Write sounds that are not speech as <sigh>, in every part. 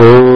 Oh.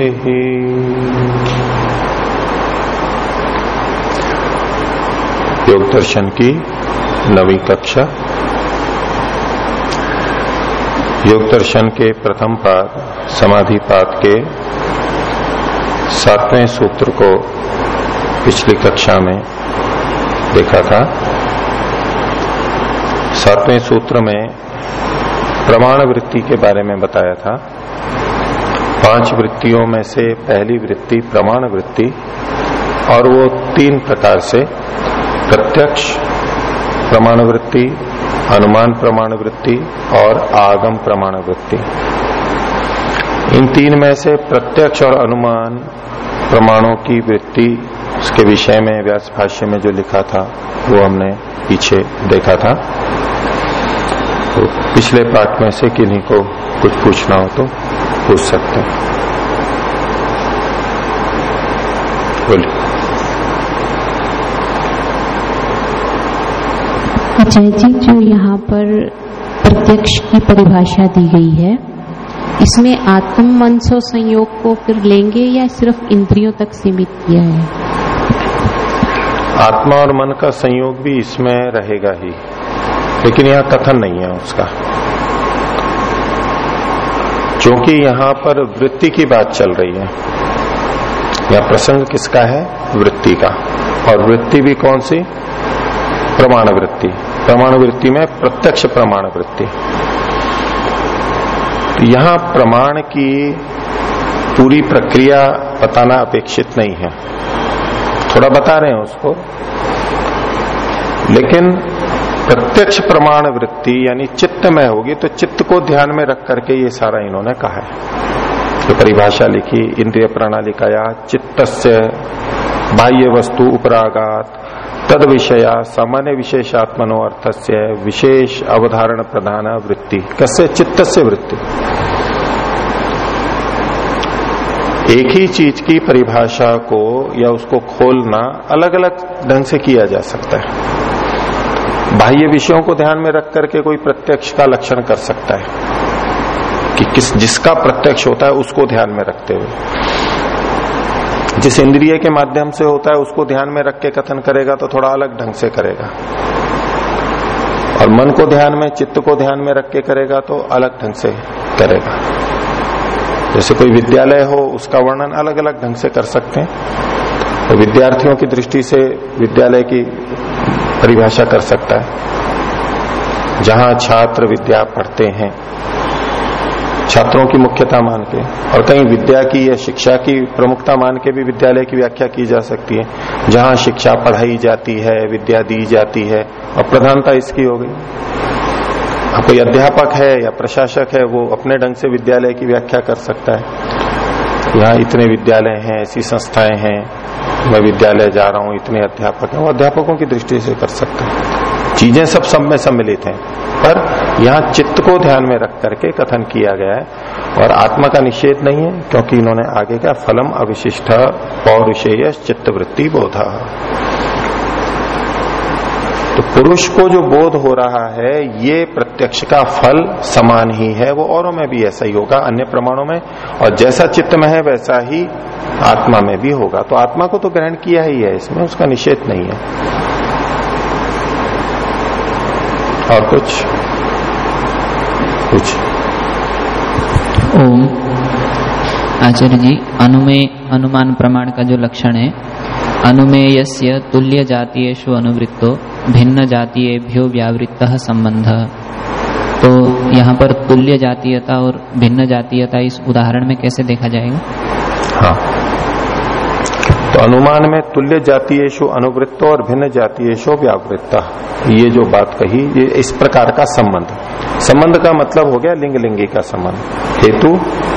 शांति योग दर्शन की नवी कक्षा। योग दर्शन के प्रथम पाद, समाधि पाद के सातवें सूत्र को पिछली कक्षा में देखा था। सातवें सूत्र में प्रमाण वृत्ति के बारे में बताया था। पाँच वृत्तियों में से पहली वृत्ति, प्रमाण वृत्ति, और वो तीन प्रकार से प्रत्यक्ष प्रमाण वृत्ति, अनुमान प्रमाण वृत्ति और आगम प्रमाण वृत्ति। इन तीन में से प्रत्यक्ष और अनुमान प्रमाणों की वृत्ति, उसके विषय में, व्यास भाष्य में जो लिखा था, वो हमने पीछे देखा था। तो पिछले पाठ में से किन्हीं को कुछ पूछना हो तो पूछ सकते हैं। बोलिए। अजय जी जो यहाँ पर प्रत्यक्ष की परिभाषा दी गई है। इसमें आत्म मनसो संयोग को फिर लेंगे या सिर्फ़ इंद्रियों तक सीमित किया है? आत्मा और मन का संयोग भी इसमें रहेगा ही लेकिन यहाँ कथन नहीं है उसका। क्योंकि यहाँ पर वृत्ति की बात चल रही है। यह प्रसंग किसका है? वृत्ति का। और वृत्ति भी कौन सी? प्रमाण वृत्ति। प्रमाण वृत्ति में प्रत्यक्ष प्रमाण वृत्ति। तो यहाँ प्रमाण की पूरी प्रक्रिया बताना अपेक्षित नहीं है। थोड़ा बता रहे हैं उसको। लेकिन प्रत्यक्ष प्रमाण वृत्ति यानी चित्त में होगी तो चित्त को ध्यान में रख करके ये सारा इन्होंने कहा है। तो परिभाषा लिखी, इंद्रिय प्रणाली का या चित्त बाह्य वस्तु उपरागात तद विषया सामान्य विशेषात्मनो अर्थ से विशेष अवधारण प्रधान वृत्ति। कस्य? चित्त से वृत्ति। एक ही चीज़ की परिभाषा को या उसको खोलना अलग अलग ढंग से किया जा सकता है। बाह्य विषयों को ध्यान में रख करके कोई प्रत्यक्ष का लक्षण कर सकता है कि किस, जिसका प्रत्यक्ष होता है उसको ध्यान में रखते हुए। जिस इंद्रिय के माध्यम से होता है उसको ध्यान में रख के कथन करेगा तो थोड़ा अलग ढंग से करेगा। और मन को ध्यान में, चित्त को ध्यान में रख के करेगा तो अलग ढंग से करेगा। जैसे कोई विद्यालय हो, उसका वर्णन अलग अलग ढंग से कर सकते हैं। तो विद्यार्थियों की दृष्टि से विद्यालय की परिभाषा कर सकता है। जहाँ छात्र विद्या पढ़ते हैं, छात्रों की मुख्यता मान के, और कहीं विद्या की या शिक्षा की प्रमुखता मान के भी विद्यालय की व्याख्या की जा सकती है। जहाँ शिक्षा पढ़ाई जाती है, विद्या दी जाती है, और प्रधानता इसकी हो गई। अब कोई अध्यापक है या प्रशासक है, वो अपने ढंग से विद्यालय की व्याख्या कर सकता है। यहाँ इतने विद्यालय हैं, ऐसी संस्थाएँ हैं मैं विद्यालय जा रहा हूँ, इतने अध्यापक हैं, वो अध्यापकों की दृष्टि से कर सकते हैं। चीज़ें सब सब में सम्मिलित हैं। पर यहाँ चित्त को ध्यान में रख करके कथन किया गया है, और आत्मा का निषेध नहीं है, क्योंकि इन्होंने आगे का फलम अविशिष्ट पौरुषेय चित्त वृत्ति बोधा तो पुरुष को जो बोध हो रहा है, ये प्रत्यक्ष का फल समान ही है। वो औरों में भी ऐसा ही होगा, अन्य प्रमाणों में। और जैसा चित्त में है, वैसा ही आत्मा में भी होगा। तो आत्मा को तो ग्रहण किया ही है इसमें, उसका निषेध नहीं है। और कुछ? कुछ। ओम। आचार्य जी अनुमेय अनुमान प्रमाण का जो लक्षण है अनुमेयस्य तुल्य जातीयेषु अनुवृत्तो भिन्न जातीयेभ्यो व्यावृत्त संबंध तो यहाँ पर तुल्य जातीयता और भिन्न जातीयता इस उदाहरण में कैसे देखा जाएगा? हाँ। तो अनुमान में तुल्य जातीयेशु अनुवृत्तो और भिन्न जातीयेशु व्यावृत्ता। ये जो बात कही ये इस प्रकार का संबंध। संबंध का मतलब हो गया लिंग लिंगी का संबंध। हेतु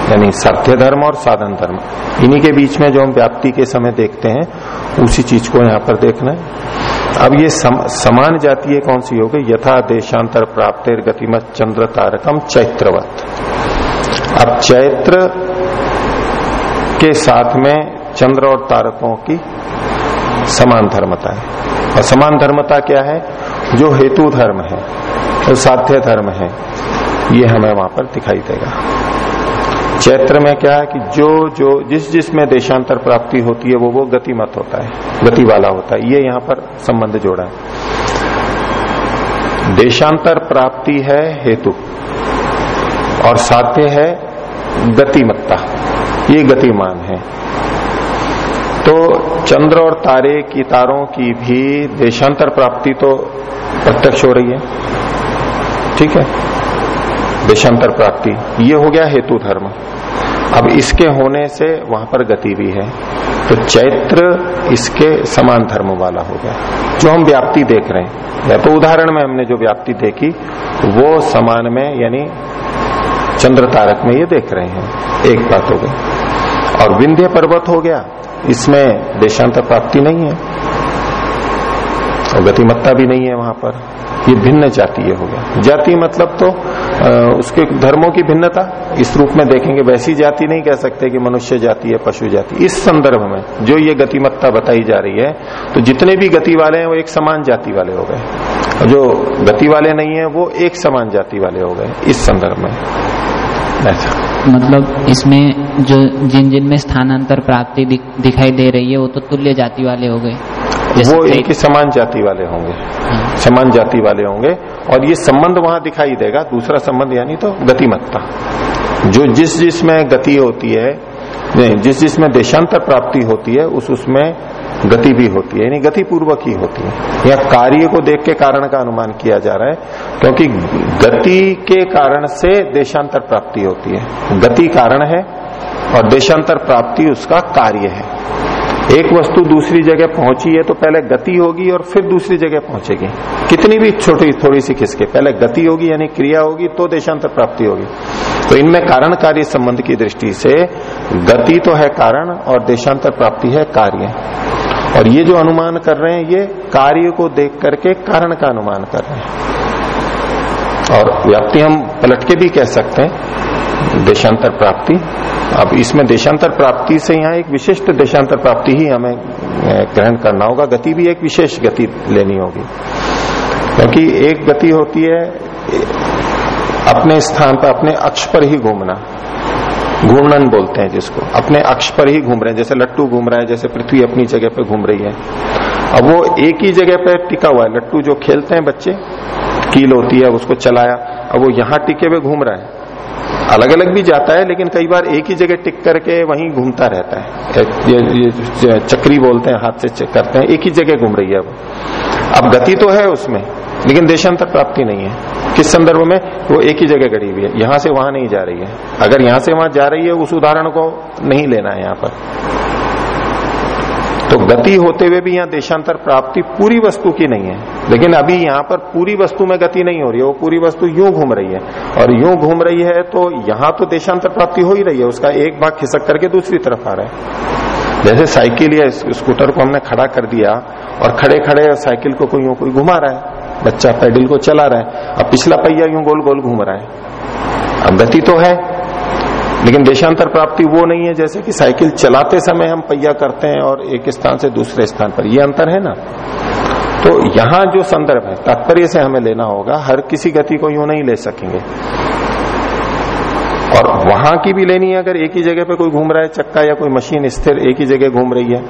यानी साध्य धर्म और साधन धर्म। इन्हीं के बीच में जो हम व्याप्ति के समय देखते हैं उसी चीज़ को यहाँ पर देखना है। अब ये सम, समान जातीय कौन सी हो गई? यथा देशांतर प्राप्त गतिमत चंद्र तारकम चैत्रवत। अब चैत्र के साथ में चंद्र और तारकों की समान धर्मता है। और समान धर्मता क्या है? जो हेतु धर्म है, जो साध्य धर्म है, ये हमें वहाँ पर दिखाई देगा। चैत्र में क्या है कि जो जो, जिस जिस में देशांतर प्राप्ति होती है, वो वो गतिमत होता है, गति वाला होता है। ये यहाँ पर संबंध जोड़ा है। देशांतर प्राप्ति है हेतु, और साध्य है गतिमत्ता। ये गतिमान है। तो चंद्र और तारे की तारों की भी देशांतर प्राप्ति तो प्रत्यक्ष हो रही है। ठीक है? देशांतर प्राप्ति। ये हो गया हेतु धर्म। अब इसके होने से वहाँ पर गति भी है। तो चैत्र इसके समान धर्म वाला हो गया। जो हम व्याप्ति देख रहे हैं। या तो उदाहरण में हमने जो व्याप्ति देखी, वो समान में यानी चंद्र तारक में ये देख रहे हैं। एक बात हो गई। और विंध्य पर्वत हो गया। इसमें देशांतर प्राप्ति नहीं है। और गतिमत्ता भी नहीं है वहाँ पर। ये भिन्न जातीय हो गया। जाति मतलब तो आ, उसके धर्मों की भिन्नता। इस रूप में देखेंगे वैसी जाति नहीं कह सकते कि मनुष्य जाति है पशु जाति। इस संदर्भ में जो ये गतिमत्ता बताई जा रही है तो जितने भी गति वाले हैं वो एक समान जाति वाले हो गए। और जो गति वाले नहीं है वो एक समान जाति वाले हो गए। इस संदर्भ में। ऐसा मतलब इसमें जो जिन जिन में स्थानांतर प्राप्ति दिख, दिखाई दे रही है वो तो तुल्य जाति वाले हो गए। वो इनकी समान जाति वाले होंगे। समान जाति वाले होंगे। और ये संबंध वहाँ दिखाई देगा। दूसरा संबंध यानी तो गतिमत्ता। जो जिस जिसमें गति होती है नहीं जिस जिसमें देशांतर प्राप्ति होती है उस उसमें गति भी होती है, यानी गति पूर्वक ही होती है। या कार्य को देख के कारण का अनुमान किया जा रहा है, क्योंकि गति के कारण से देशांतर प्राप्ति होती है। गति कारण है और देशांतर प्राप्ति उसका कार्य है। एक वस्तु दूसरी जगह पहुँची है तो पहले गति होगी और फिर दूसरी जगह पहुंचेगी। कितनी भी छोटी थोड़ी सी खिसके, पहले गति होगी, यानी क्रिया होगी तो देशांतर प्राप्ति होगी। तो इनमें कारण कार्य संबंध की दृष्टि से गति तो है कारण और देशांतर प्राप्ति है कार्य। और ये जो अनुमान कर रहे हैं, ये कार्य को देख करके कारण का अनुमान कर रहे हैं। और व्याप्ति हम पलट के भी कह सकते हैं, देशांतर प्राप्ति। अब इसमें देशांतर प्राप्ति से यहाँ एक विशिष्ट देशांतर प्राप्ति ही हमें ग्रहण करना होगा। गति भी एक विशेष गति लेनी होगी। क्योंकि एक गति होती है अपने स्थान पर, अपने अक्ष पर ही घूमना। घूर्णन बोलते हैं जिसको। अपने अक्ष पर ही घूम रहे हैं जैसे लट्टू घूम रहा है जैसे पृथ्वी अपनी जगह पे घूम रही है। अब वो एक ही जगह पे टिका हुआ है। लट्टू जो खेलते हैं बच्चे कील होती है उसको चलाया अब वो यहाँ टिके हुए घूम रहा है। अलग अलग भी जाता है लेकिन कई बार एक ही जगह टिक करके वहीं घूमता रहता है। ये, ये चक्री बोलते हैं हाथ से करते हैं एक ही जगह घूम रही है वो अब गति तो है उसमें लेकिन देशांतर प्राप्ति नहीं है। किस संदर्भ में? वो एक ही जगह गड़ी हुई है। यहाँ से वहाँ नहीं जा रही है। अगर यहाँ से वहाँ जा रही है, उस उदाहरण को नहीं लेना है यहाँ पर। तो गति होते हुए भी यहाँ देशांतर प्राप्ति पूरी वस्तु की नहीं है। लेकिन अभी यहाँ पर पूरी वस्तु में गति नहीं हो रही है। वो पूरी वस्तु यूँ घूम रही है। और यूँ घूम रही है तो यहाँ तो देशांतर प्राप्ति हो ही रही है। उसका एक भाग खिसक करके दूसरी तरफ़ आ रहा है। जैसे साइकिल या स्कूटर को हमने खड़ा कर दिया और खड़े खड़े साइकिल को कोई कोई घुमा रहा है। बच्चा पैडल को चला रहा है। अब पिछला पहिया यूँ गोल गोल घूम रहा है। अब गति तो है, लेकिन देशांतर प्राप्ति वो नहीं है जैसे कि साइकिल चलाते समय हम पहिया करते हैं और एक स्थान से दूसरे स्थान पर। ये अंतर है ना? तो यहाँ जो संदर्भ है, तात्पर्य से हमें लेना होगा, हर किसी गति को यूँ नहीं ले सकेंगे। और वहाँ की भी लेनी है, अगर एक ही जगह पे कोई घूम रहा है, चक्का या कोई मशीन स्थिर एक ही जगह घूम रही है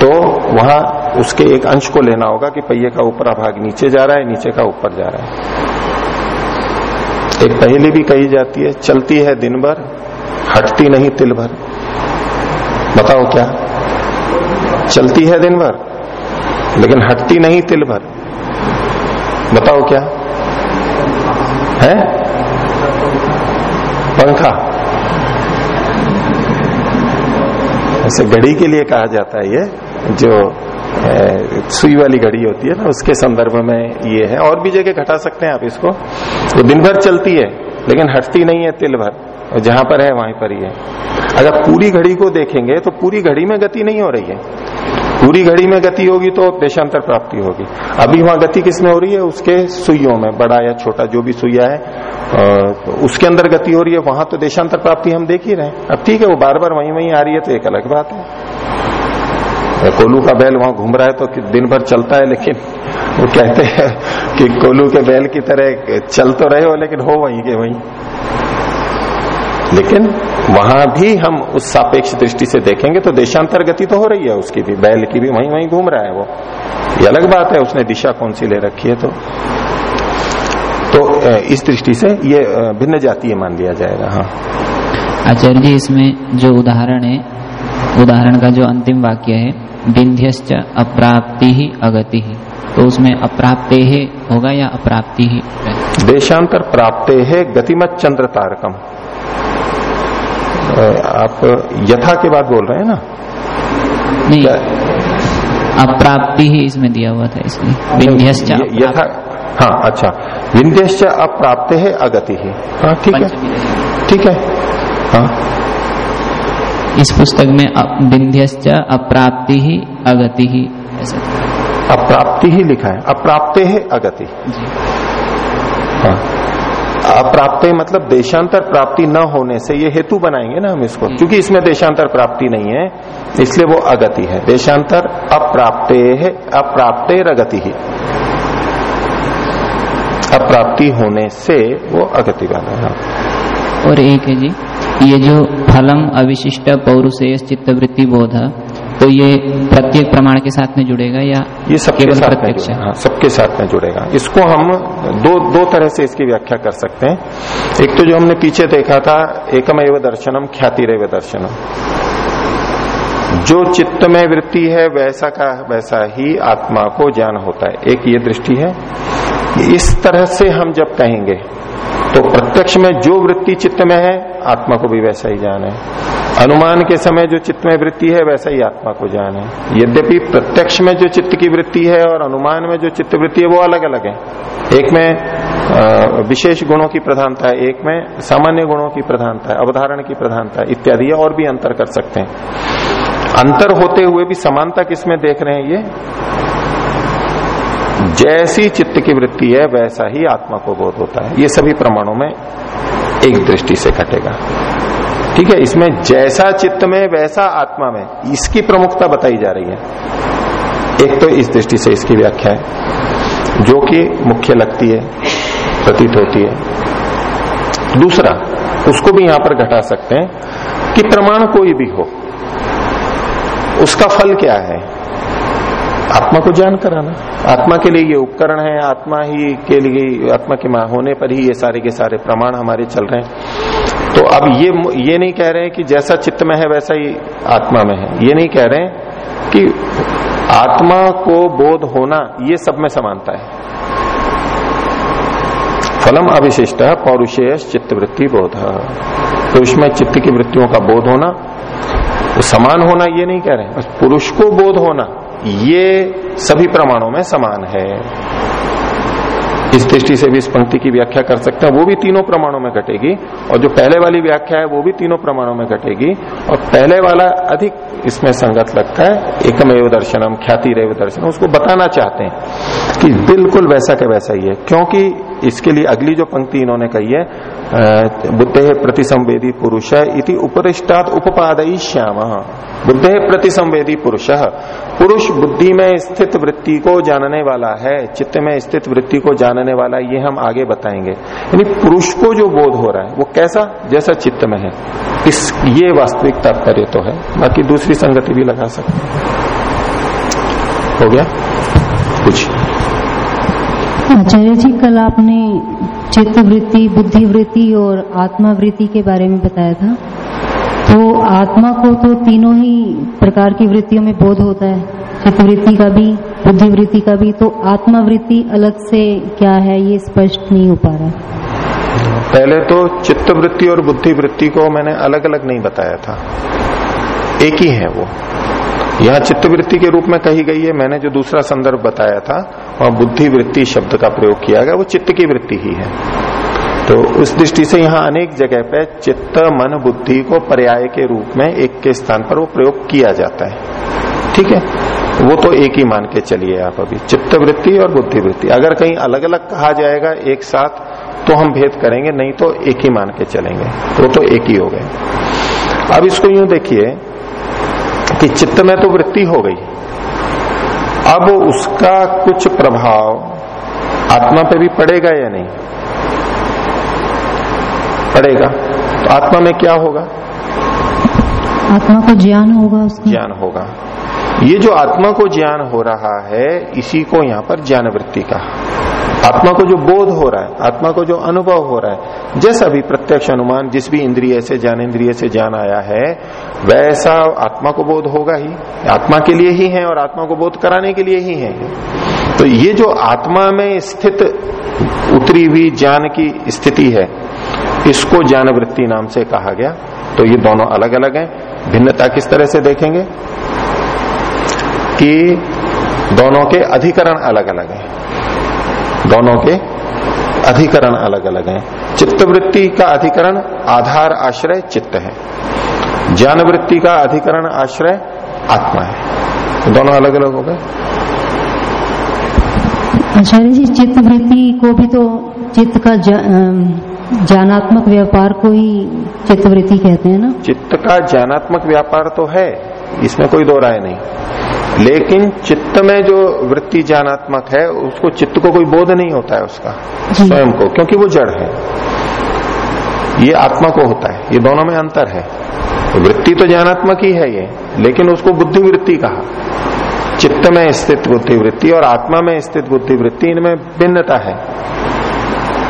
तो वहाँ उसके एक अंश को लेना होगा कि पहिए का ऊपरा भाग नीचे जा रहा है, नीचे का ऊपर जा रहा है। एक पहली भी कही जाती है, चलती है दिन भर, हटती नहीं तिल भर। बताओ क्या? चलती है दिन भर, लेकिन हटती नहीं तिल भर। बताओ क्या? है? पंखा। ऐसे घड़ी के लिए कहा जाता है ये। जो सुई वाली घड़ी होती है ना, उसके संदर्भ में ये है। और भी जगह घटा सकते हैं आप इसको। वो दिन भर चलती है, लेकिन हटती नहीं है तिल भर और जहाँ पर है, वहीं पर ही है। अगर पूरी घड़ी को देखेंगे तो पूरी घड़ी में गति नहीं हो रही है। पूरी घड़ी में गति होगी तो देशांतर प्राप्ति होगी। अभी वहाँ गति किसमें हो रही है? उसके सुइयों में, बड़ा या छोटा, जो भी सुइया है तो उसके अंदर गति हो रही है, वहाँ तो देशांतर प्राप्ति हम देख ही रहे हैं। अब ठीक है, वो बार बार वहीं वहीं आ रही है तो एक अलग बात है। कोलू का बैल वहाँ घूम रहा है तो दिन भर चलता है, लेकिन वो कहते हैं कि कोलू के बैल की तरह चल तो रहे हो, लेकिन हो वहीं के वहीं। लेकिन वहाँ भी हम उस सापेक्ष दृष्टि से देखेंगे तो देशांतर गति तो हो रही है उसकी भी। बैल की भी वहीं वहीं घूम रहा है वो। ये अलग बात है, उसने दिशा कौन सी ले रखी है तो। तो इस दृष्टि से ये भिन्न जातीय मान लिया जाएगा हाँ। आचार्य जी, इसमें जो उदाहरण है, उदाहरण का जो अंतिम वाक्य है विंध्यश्च अप्राप्ति ही अगति। ही तो उसमें अप्राप्ते है होगा या अप्राप्ति? ही देशांतर प्राप्ते है गतिमत चंद्र तारकम आप यथा के बाद बोल रहे हैं ना? नहीं अप्राप्ति ही इसमें दिया हुआ था इसलिए। विंध्यश्च यथा हाँ अच्छा। विंध्यश्च अप्राप्त है अगति। ही हाँ। ठीक है ठीक है। हाँ। इस पुस्तक में विंध्यश्च अप्राप्ति ही अगति। ही अप्राप्ति ही लिखा है। अप्राप्ते है अगति हाँ। अप्राप्त मतलब देशांतर प्राप्ति न होने से ये हेतु बनाएँगे ना हम इसको। क्योंकि इसमें देशांतर प्राप्ति नहीं है इसलिए वो अगति है। देशांतर अप्राप्त है अप्राप्त रगति। ही अप्राप्ति होने से वो अगति वाला है। और एक है जी। ये जो फलम अविशिष्ट पौरुषेय चित्तवृत्ति बोध तो ये प्रत्येक प्रमाण के साथ में जुड़ेगा या ये सबके साथ प्रत्यक्ष हाँ, सबके साथ में जुड़ेगा। इसको हम दो दो तरह से इसकी व्याख्या कर सकते हैं। एक तो जो हमने पीछे देखा था एकम एवं दर्शनम ख्याति रेव दर्शनम। जो चित्त में वृत्ति है वैसा का वैसा ही आत्मा को ज्ञान होता है। एक ये दृष्टि है। इस तरह से हम जब कहेंगे तो प्रत्यक्ष में जो वृत्ति चित्त में है, आत्मा को भी वैसा ही ज्ञान है। अनुमान के समय जो चित्त में वृत्ति है, वैसा ही आत्मा को ज्ञान है। यद्यपि प्रत्यक्ष में जो चित्त की वृत्ति है और अनुमान में जो चित्त वृत्ति है, वो अलग अलग है। एक में विशेष गुणों की प्रधानता है, एक में सामान्य गुणों की प्रधानता है, अवधारण की प्रधानता है, इत्यादि और भी अंतर कर सकते हैं। अंतर होते हुए भी समानता किसमें देख रहे हैं ये? जैसी चित्त की वृत्ति है, वैसा ही आत्मा को बोध होता है। ये सभी प्रमाणों में एक दृष्टि से घटेगा। ठीक है, इसमें जैसा चित्त में, वैसा आत्मा में, इसकी प्रमुखता बताई जा रही है। एक तो इस दृष्टि से इसकी व्याख्या है, जो कि मुख्य लगती है, प्रतीत होती है। दूसरा, उसको भी यहाँ पर घटा सकते हैं कि प्रमाण कोई भी हो, उसका फल क्या है? आत्मा को जान कराना। आत्मा के लिए ये उपकरण है, आत्मा ही के लिए, आत्मा के माँ होने पर ही ये सारे के सारे प्रमाण हमारे चल रहे हैं। तो अब ये ये नहीं कह रहे हैं कि जैसा चित्त में है वैसा ही आत्मा में है। ये नहीं कह रहे हैं कि आत्मा को बोध होना, ये सब में समानता है। फलम अविशिष्ट पौरुषेय चित्तवृत्ति बोध। तो इसमें चित्त की वृत्तियों का बोध होना तो समान होना ये नहीं कह रहे बस पुरुष को बोध होना। ये सभी प्रमाणों में समान है। इस दृष्टि से भी इस पंक्ति की व्याख्या कर सकते हैं। वो भी तीनों प्रमाणों में घटेगी। और जो पहले वाली व्याख्या है, वो भी तीनों प्रमाणों में घटेगी। और पहले वाला अधिक इसमें संगत लगता है एकम एव दर्शनम ख्याति रेव दर्शन उसको बताना चाहते हैं कि बिल्कुल वैसा के वैसा ही है। क्योंकि इसके लिए अगली जो पंक्ति इन्होंने कही है बुद्धे प्रतिसंवेदी पुरुष इति उपरिष्टात उपाद श्याम। बुद्धे प्रतिसंवेदी पुरुष पुरुष बुद्धि में स्थित वृत्ति को जानने वाला है, चित्त में स्थित वृत्ति को जानने वाला, ये हम आगे बताएँगे। यानी पुरुष को जो बोध हो रहा है, वो कैसा? जैसा चित्त में है। इस, ये वास्तविक तात्पर्य तो है। बाकी दूसरी संगति भी लगा सकते हैं। हो गया? कुछ आचार्य जी कल आपने चित्त वृत्ति बुद्धि वृत्ति और आत्मा वृत्ति के बारे में बताया था। तो आत्मा को तो तीनों ही प्रकार की वृत्तियों में बोध होता है। चित्त वृत्ति का भी बुद्धि वृत्ति का भी। तो आत्मा वृत्ति अलग से क्या है ये स्पष्ट नहीं हो पा रहा पहले तो चित्त वृत्ति और बुद्धि वृत्ति को मैंने अलग अलग नहीं बताया था। एक ही है वो। यहाँ चित्त वृत्ति के रूप में कही गई है। मैंने जो दूसरा संदर्भ बताया था, वह बुद्धि वृत्ति शब्द का प्रयोग किया गया, वो चित्त की वृत्ति ही है। तो उस दृष्टि से यहाँ अनेक जगह पे चित्त, मन, बुद्धि को पर्याय के रूप में एक के स्थान पर वो प्रयोग किया जाता है। ठीक है? वो तो एक ही मान के चलिए आप अभी। चित्त वृत्ति और बुद्धि वृत्ति अगर कहीं अलग अलग कहा जाएगा एक साथ तो हम भेद करेंगे, नहीं तो एक ही मान के चलेंगे। तो तो एक ही हो गए। अब इसको यूँ देखिए कि चित्त में तो वृत्ति हो गई। अब उसका कुछ प्रभाव आत्मा पे भी पड़ेगा या नहीं? पड़ेगा। तो आत्मा में क्या होगा? आत्मा को ज्ञान होगा उसका ज्ञान होगा। ये जो आत्मा को ज्ञान हो रहा है इसी को यहाँ पर ज्ञान वृत्ति का आत्मा को जो बोध हो रहा है, आत्मा को जो अनुभव हो रहा है, जैसा भी प्रत्यक्ष अनुमान, जिस भी इंद्रिय से ज्ञान इंद्रिय से ज्ञान आया है, वैसा आत्मा को बोध होगा ही। आत्मा के लिए ही है और आत्मा को बोध कराने के लिए ही है। तो ये जो आत्मा में स्थित उतरी हुई ज्ञान की स्थिति है, इसको ज्ञान वृत्ति नाम से कहा गया। तो ये दोनों अलग अलग हैं। भिन्नता किस तरह से देखेंगे? कि दोनों के अधिकरण अलग अलग हैं। दोनों के अधिकरण अलग अलग हैं। चित्त वृत्ति का अधिकरण आधार आश्रय चित्त है। ज्ञान वृत्ति का अधिकरण आश्रय आत्मा है। तो दोनों अलग अलग हो गए। आचार्य जी चित्त वृत्ति को भी तो चित्त का ज्ञानात्मक जा, व्यापार को ही चित्त वृत्ति कहते हैं ना? चित्त का ज्ञानात्मक व्यापार तो है इसमें कोई दो राय नहीं। लेकिन चित्त में जो वृत्ति ज्ञानात्मक है उसको चित्त को कोई बोध नहीं होता है उसका स्वयं को क्योंकि वो जड़ है। ये आत्मा को होता है ये दोनों में अंतर है। वृत्ति तो ज्ञानात्मक ही है ये लेकिन उसको बुद्धि वृत्ति कहा। चित्त में स्थित बुद्धि वृत्ति और आत्मा में स्थित बुद्धि वृत्ति इनमें भिन्नता है।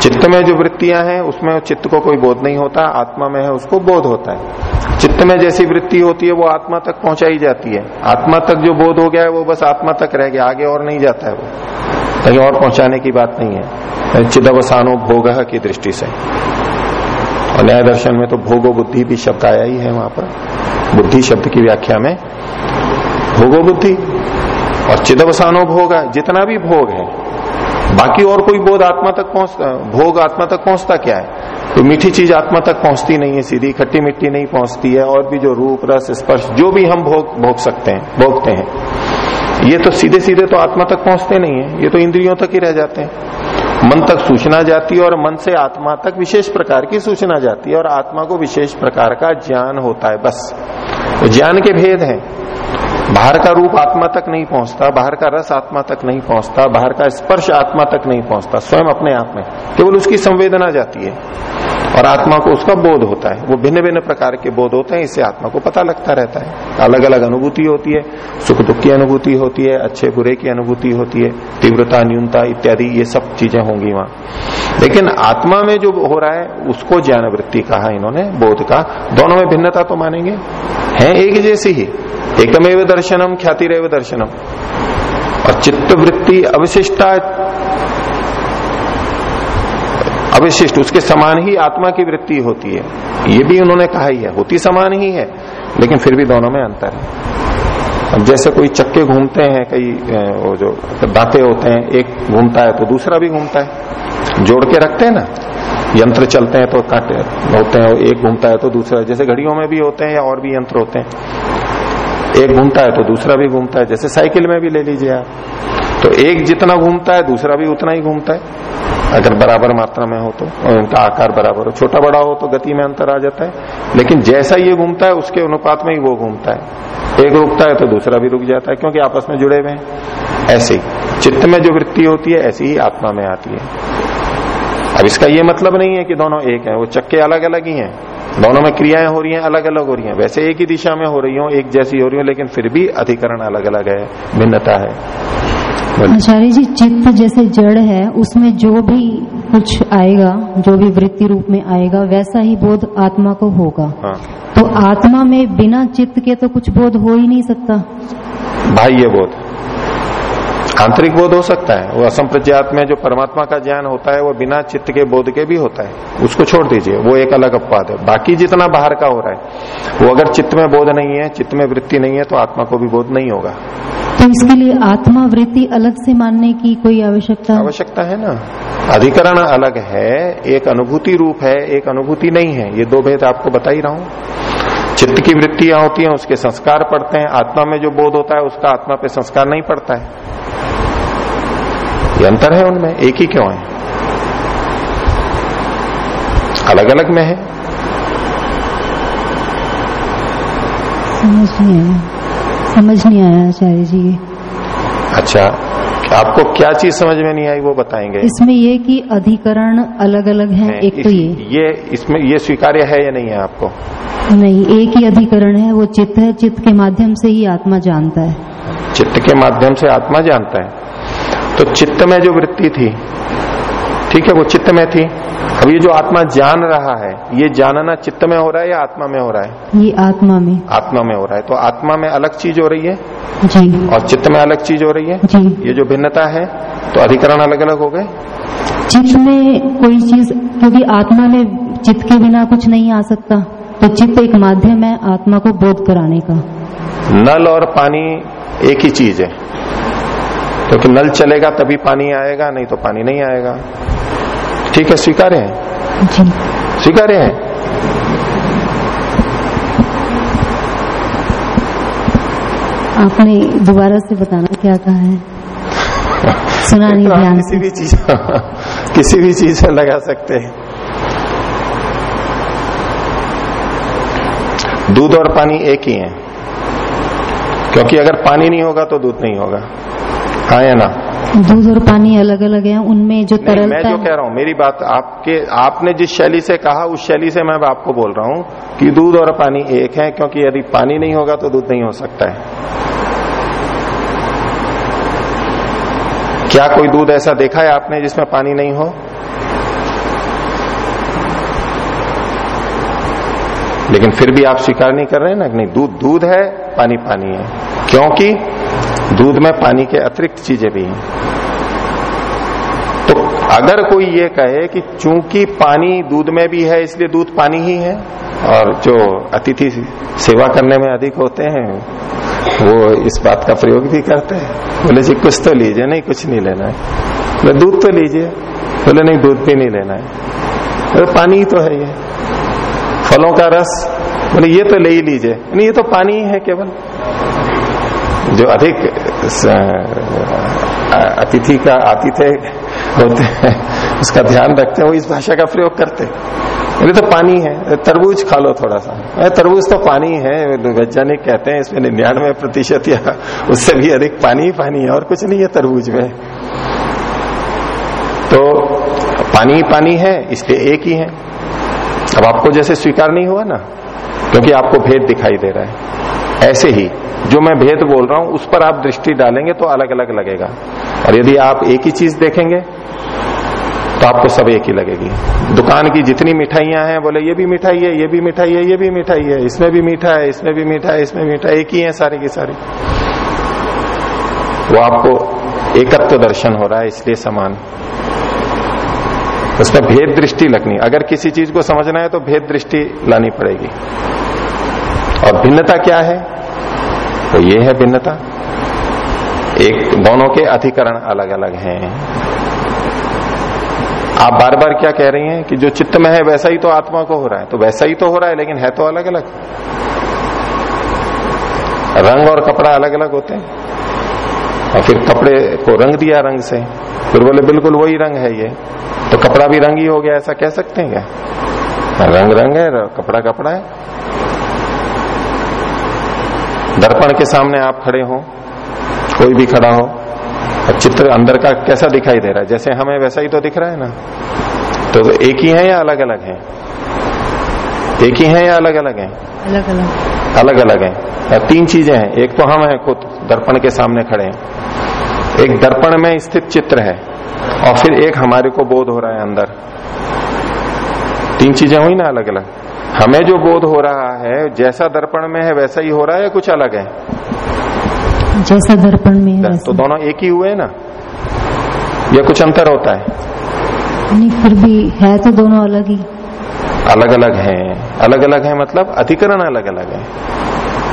चित्त में जो वृत्तियाँ हैं, उसमें चित्त को कोई बोध नहीं होता, आत्मा में है, उसको बोध होता है। चित्त में जैसी वृत्ति होती है, वो आत्मा तक पहुंचाई जाती है। आत्मा तक जो बोध हो गया है, वो बस आत्मा तक रह गया, आगे और नहीं जाता है वो। कहीं और पहुँचाने की बात नहीं है। चिदवसानो भोग की दृष्टि से। और न्याय दर्शन में तो भोगो बुद्धि भी शब्द आया ही है वहाँ पर। बुद्धि शब्द की व्याख्या में। भोगो बुद्धि और चिदवसानो भोग जितना भी भोग है बाकी और कोई बोध आत्मा तक पहुँचता भोग आत्मा तक पहुँचता क्या है? तो मीठी चीज़ आत्मा तक पहुँचती नहीं है, सीधी खट्टी मिट्टी नहीं पहुँचती है, और भी जो रूप, रस, स्पर्श, जो भी हम भोग भोग सकते हैं, भोगते हैं, ये तो सीधे सीधे तो आत्मा तक पहुँचते नहीं है, ये तो इंद्रियों तक ही रह जाते हैं। मन तक सूचना जाती है और मन से आत्मा तक विशेष प्रकार की सूचना जाती है, और आत्मा को विशेष प्रकार का ज्ञान होता है, बस। ज्ञान के भेद हैं। बाहर का रूप आत्मा तक नहीं पहुँचता, बाहर का रस आत्मा तक नहीं पहुँचता, बाहर का स्पर्श आत्मा तक नहीं पहुँचता, स्वयं अपने आप में, केवल उसकी संवेदना जाती है। और आत्मा को उसका बोध होता है। वो भिन्न भिन्न प्रकार के बोध होते हैं, इससे आत्मा को पता लगता रहता है। अलग अलग अनुभूति होती है सुख दुख की अनुभूति होती है अच्छे बुरे की अनुभूति होती है, तीव्रता, न्यूनता इत्यादि, ये सब चीज़ें होंगी वहाँ। लेकिन आत्मा में जो हो रहा है, उसको ज्ञान वृत्ति कहा इन्होंने, बोध का दोनों में भिन्नता तो मानेंगे? है एक जैसी ही। एकमेव दर्शनम, ख्यातिरव दर्शनम। और चित्त वृत्ति अविशिष्टा अविशिष्ट, उसके समान ही आत्मा की वृत्ति होती है। ये भी उन्होंने कहा ही है, होती समान ही है, लेकिन फिर भी दोनों में अंतर है। अब जैसे कोई चक्के घूमते हैं, कई वो जो दांते होते हैं, एक घूमता है तो दूसरा भी घूमता है। जोड़ के रखते हैं ना, यंत्र चलते हैं तो काटे, होते हैं, एक घूमता है तो दूसरा, जैसे घड़ियों में भी होते हैं या और भी यंत्र होते हैं। एक घूमता है तो दूसरा भी घूमता है, जैसे साइकिल में भी ले लीजिए आप। तो एक जितना घूमता है, दूसरा भी उतना ही घूमता है। अगर बराबर मात्रा में हो तो उनका आकार बराबर हो। छोटा बड़ा हो तो गति में अंतर आ जाता है, लेकिन जैसा ये घूमता है उसके अनुपात में ही वो घूमता है। एक रुकता है तो दूसरा भी रुक जाता है, क्योंकि आपस में जुड़े हुए हैं। ऐसे ही, चित्त में जो वृत्ति होती है, ऐसी ही आत्मा में आती है। अब इसका ये मतलब नहीं है कि दोनों एक है, वो चक्के अलग अलग ही हैं। दोनों में क्रियाएँ हो रही हैं अलग अलग हो रही हैं। वैसे एक ही दिशा में हो रही हो, एक जैसी हो रही हो, लेकिन फिर भी अधिकरण अलग अलग है, भिन्नता है। आचार्य जी चित्त जैसे जड़ है उसमें जो भी कुछ आएगा जो भी वृत्ति रूप में आएगा वैसा ही बोध आत्मा को होगा। हाँ। तो आत्मा में बिना चित्त के तो कुछ बोध हो ही नहीं सकता। बाह्य बोध। आंतरिक बोध हो सकता है। वो असम असंप्रज्ञात में जो परमात्मा का ज्ञान होता है वो बिना चित्त के बोध के भी होता है। उसको छोड़ दीजिए। वो एक अलग अपवाद है। बाकी जितना बाहर का हो रहा है वो अगर चित्त में बोध नहीं है चित्त में वृत्ति नहीं है तो आत्मा को भी बोध नहीं होगा। तो इसके लिए आत्मा वृत्ति अलग से मानने की कोई आवश्यकता? आवश्यकता है ना। अधिकरण अलग है एक अनुभूति रूप है एक अनुभूति नहीं है। ये दो भेद आपको बता ही रहा हूँ। चित्त की वृत्तियाँ होती हैं उसके संस्कार पड़ते हैं आत्मा में जो बोध होता है उसका आत्मा पे संस्कार नहीं पड़ता है। ये अंतर है उनमें एक ही क्यों है? अलग अलग में है। समझ नहीं आया। समझ नहीं आया आचार्य जी। अच्छा आपको क्या चीज़ समझ में नहीं आई वो बताएँगे। इसमें ये कि अधिकरण अलग अलग है एक तो ये। ये इसमें ये स्वीकार्य है या नहीं है आपको? नहीं एक ही अधिकरण है वो चित्त है चित्त के माध्यम से ही आत्मा जानता है। चित्त के माध्यम से आत्मा जानता है। तो चित्त में जो वृत्ति थी ठीक है वो चित्त में थी। अब ये जो आत्मा जान रहा है ये जानना चित्त में हो रहा है या आत्मा में हो रहा है? ये आत्मा में। आत्मा में हो रहा है। तो आत्मा में अलग चीज़ हो रही है? जी। और चित्त में अलग चीज़ हो रही है? जी। ये जो भिन्नता है तो अधिकरण अलग अलग हो गए? चित्त में कोई चीज़ क्योंकि आत्मा में चित्त के बिना कुछ नहीं आ सकता तो चित्त एक माध्यम है आत्मा को बोध कराने का। नल और पानी एक ही चीज़ है। क्योंकि तो नल चलेगा तभी पानी आएगा नहीं तो पानी नहीं आएगा। ठीक है स्वीकार्य है? जी। स्वीकार्य है? आपने दोबारा से बताना क्या कहा है? सुना नहीं तो ध्यान किसी भी चीज़ <laughs> किसी भी चीज़ से लगा सकते हैं। दूध और पानी एक ही है। क्योंकि अगर पानी नहीं होगा तो दूध नहीं होगा। हाँ या ना? दूध और पानी अलग अलग है उनमें जो नहीं, मैं जो कह रहा हूँ मेरी बात आपके आपने जिस शैली से कहा उस शैली से मैं आपको बोल रहा हूँ कि दूध और पानी एक है क्योंकि यदि पानी नहीं होगा तो दूध नहीं हो सकता है। क्या कोई दूध ऐसा देखा है आपने जिसमें पानी नहीं हो? लेकिन फिर भी आप स्वीकार नहीं कर रहे हैं ना नहीं दूध दूध है पानी पानी है। क्योंकि दूध में पानी के अतिरिक्त चीज़ें भी हैं। तो अगर कोई ये कहे कि चूँकि पानी दूध में भी है, इसलिए दूध पानी ही है, और जो अतिथि सेवा करने में अधिक होते हैं, वो इस बात का प्रयोग भी करते हैं। बोले, जी, कुछ तो लीजिए, नहीं, कुछ नहीं लेना है। बोले, दूध तो लीजिए। बोले, नहीं, दूध भी नहीं लेना है। बोले, पानी ही तो है ये। फलों का रस? बोले, ये तो ले ही लीजिए। नहीं ये तो पानी ही है केवल। जो अधिक अतिथि का आतिथ्य होते हैं, उसका ध्यान रखते हैं, वो इस भाषा का प्रयोग करते बोले तो पानी है, तरबूज खा लो थोड़ा सा। अरे, तरबूज तो पानी है वैज्ञानिक कहते हैं, इसमें निन्यानवे प्रतिशत या उससे भी अधिक पानी ही पानी है, और कुछ नहीं है तरबूज में। तो पानी ही पानी है, इसलिए एक ही है। अब आपको जैसे स्वीकार नहीं हुआ ना, क्योंकि आपको भेद दिखाई दे रहा है। ऐसे ही जो मैं भेद बोल रहा हूँ, उस पर आप दृष्टि डालेंगे तो अलग अलग लगेगा। और यदि आप एक ही चीज़ देखेंगे तो आपको सब एक ही लगेगी। दुकान की जितनी मिठाइयाँ हैं, बोले, ये भी मिठाई है, ये भी मिठाई है, ये भी मिठाई है, इसमें भी मीठा है, इसमें भी मीठा है, इसमें मीठा एक ही है सारी की सारी। वो आपको एकत्व दर्शन हो रहा है, इसलिए समान। उसमें भेद दृष्टि लगनी। अगर किसी चीज़ को समझना है तो भेद दृष्टि लानी पड़ेगी। और भिन्नता क्या है? तो ये है भिन्नता। एक, दोनों के अधिकरण अलग अलग हैं। आप बार बार क्या कह रही हैं कि जो चित्त में है वैसा ही तो आत्मा को हो रहा है तो वैसा ही तो हो रहा है, लेकिन है तो अलग अलग रंग और कपड़ा अलग अलग होते हैं। और फिर कपड़े को रंग दिया रंग से, फिर बोले, बिल्कुल वही रंग है ये। तो कपड़ा भी रंग ही हो गया, ऐसा कह सकते हैं क्या? रंग रंग है कपड़ा कपड़ा है। दर्पण के सामने आप खड़े हो कोई भी खड़ा हो चित्र अंदर का कैसा दिखाई दे रहा है? जैसे हमें वैसा ही तो दिख रहा है ना? तो एक ही है या अलग अलग है? एक ही है या अलग अलग है? अलग अलग अलग अलग है तीन चीज़ें हैं। एक तो हम हैं खुद दर्पण के सामने खड़े हैं। एक दर्पण में स्थित चित्र है और फिर एक हमारे को बोध हो रहा है अंदर। तीन चीज़ें हुई ना अलग अलग हमें जो बोध हो रहा है जैसा दर्पण में है वैसा ही हो रहा है या कुछ अलग है? जैसा दर्पण में है तो दोनों एक ही हुए ना? या कुछ अंतर होता है? नहीं फिर भी है तो दोनों अलग ही। अलग अलग हैं। अलग अलग है मतलब अधिकरण अलग अलग है।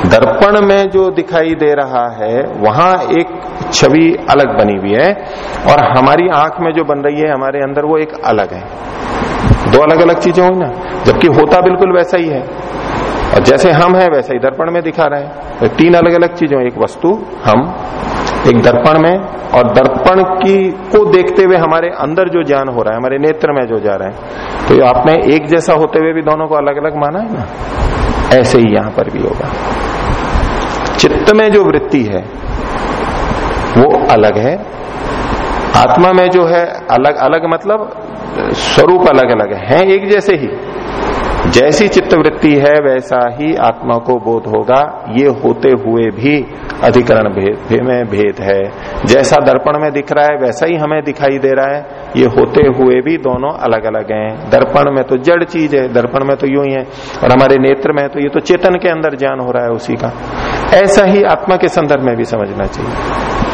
दर्पण में जो दिखाई दे रहा है वहाँ एक छवि अलग बनी हुई है और हमारी आँख में जो बन रही है हमारे अंदर वो एक अलग है। दो अलग अलग चीज़ें हुई ना। जबकि होता बिल्कुल वैसा ही है। और जैसे हम है, वैसा ही दर्पण में दिखा रहे हैं। तो तीन अलग अलग चीज़ें, एक वस्तु, हम, एक दर्पण में। और दर्पण की, को देखते हुए हमारे अंदर जो ज्ञान हो रहा है, हमारे नेत्र में जो जा रहा है तो आपने एक जैसा होते हुए भी दोनों को अलग अलग माना है ना? ऐसे ही यहाँ पर भी होगा। चित्त में जो वृत्ति है, वो अलग है। आत्मा में जो है, अलग अलग मतलब स्वरूप अलग अलग है एक जैसे ही। जैसी चित्त वृत्ति है, वैसा ही आत्मा को बोध होगा। ये होते हुए भी अधिकरण भेद में भेद है। जैसा दर्पण में दिख रहा है, वैसा ही हमें दिखाई दे रहा है। ये होते हुए भी दोनों अलग अलग हैं। दर्पण में तो जड़ चीज़ है, दर्पण में तो यूँ ही है। और हमारे नेत्र में तो ये तो चेतन के अंदर ज्ञान हो रहा है उसी का। ऐसा ही आत्मा के संदर्भ में भी समझना चाहिए।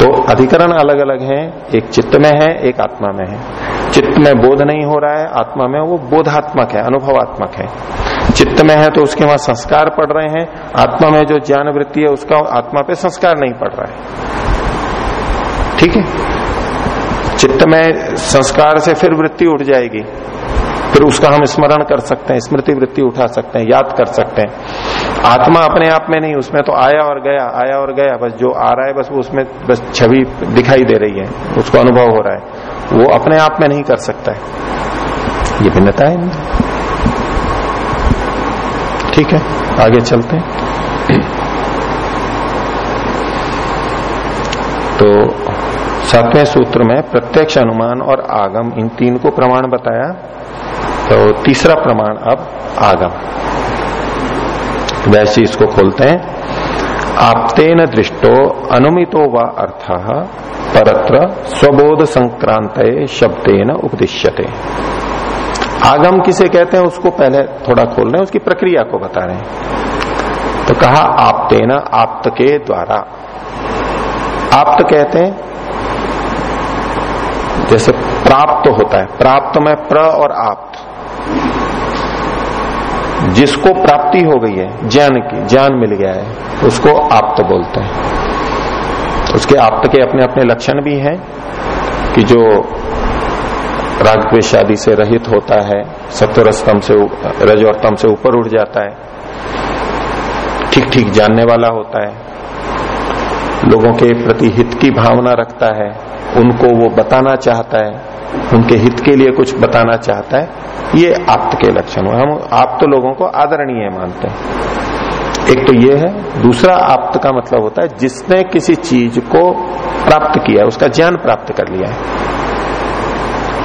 तो अधिकरण अलग अलग हैं, एक चित्त में है, एक आत्मा में है। चित्त में बोध नहीं हो रहा है, आत्मा में वो बोधात्मक है, अनुभवात्मक है। चित्त में है तो उसके वहाँ संस्कार पड़ रहे हैं, आत्मा में जो ज्ञान वृत्ति है उसका आत्मा पे संस्कार नहीं पड़ रहा है। ठीक है? चित्त में संस्कार से फिर वृत्ति उठ जाएगी। फिर उसका हम स्मरण कर सकते हैं स्मृति वृत्ति उठा सकते हैं, याद कर सकते हैं। आत्मा अपने आप में नहीं, उसमें तो आया और गया, आया और गया, बस जो आ रहा है, बस वो उसमें, बस छवि दिखाई दे रही है, उसको अनुभव हो रहा है। वो अपने आप में नहीं कर सकता है। ये भिन्नता है ठीक है, आगे चलते हैं। तो सातवें सूत्र में प्रत्यक्ष अनुमान और आगम, इन तीन को प्रमाण बताया। तो तीसरा प्रमाण अब आगम। वैसे इसको खोलते हैं। आपतेन दृष्टो अनुमितो व अर्थ परत्र स्वबोध संक्रांत शब्देन उपदिश्यते। आगम किसे कहते हैं उसको पहले थोड़ा खोल रहे हैं उसकी प्रक्रिया को बता रहे हैं। तो कहा आपतेन, आप्त के द्वारा। आप्त कहते हैं, जैसे प्राप्त होता है। प्राप्त में प्र और आप जिसको प्राप्ति हो गई है, ज्ञान की, ज्ञान मिल गया है, उसको आप्त बोलते हैं। उसके आप्त के अपने अपने लक्षण भी हैं कि जो राग आदि से रहित होता है सत्वर से रज और तम से ऊपर उठ जाता है ठीक ठीक जानने वाला होता है लोगों के प्रति हित की भावना रखता है, उनको वो बताना चाहता है, उनके हित के लिए कुछ बताना चाहता है, ये आप्त के लक्षण हुए हम आप तो लोगों को आदरणीय मानते हैं। एक तो ये है, दूसरा आप्त का मतलब होता है, जिसने किसी चीज़ को प्राप्त किया है उसका ज्ञान प्राप्त कर लिया है।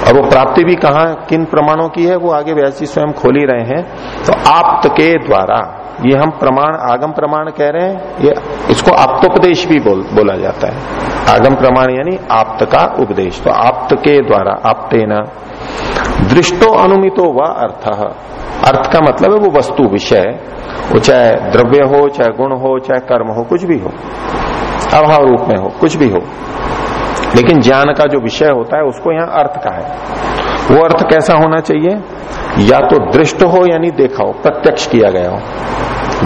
और वो प्राप्ति भी कहा, किन प्रमाणों की है, वो आगे व्यास जी स्वयं खोल रहे हैं। तो आप्त के द्वारा ये हम प्रमाण आगम प्रमाण कह रहे हैं ये इसको आप्तोपदेश भी बोल, बोला जाता है। आगम प्रमाण यानी आप्त का उपदेश। तो आप्त के द्वारा आप्तेना दृष्टो अनुमितो व अर्थ। अर्थ का मतलब है वो वस्तु विषय वो चाहे द्रव्य हो चाहे गुण हो चाहे कर्म हो कुछ भी हो अभाव रूप में हो कुछ भी हो। लेकिन ज्ञान का जो विषय होता है उसको यहाँ अर्थ का है। वो अर्थ कैसा होना चाहिए? या तो दृष्ट हो यानी देखा हो, प्रत्यक्ष किया गया हो।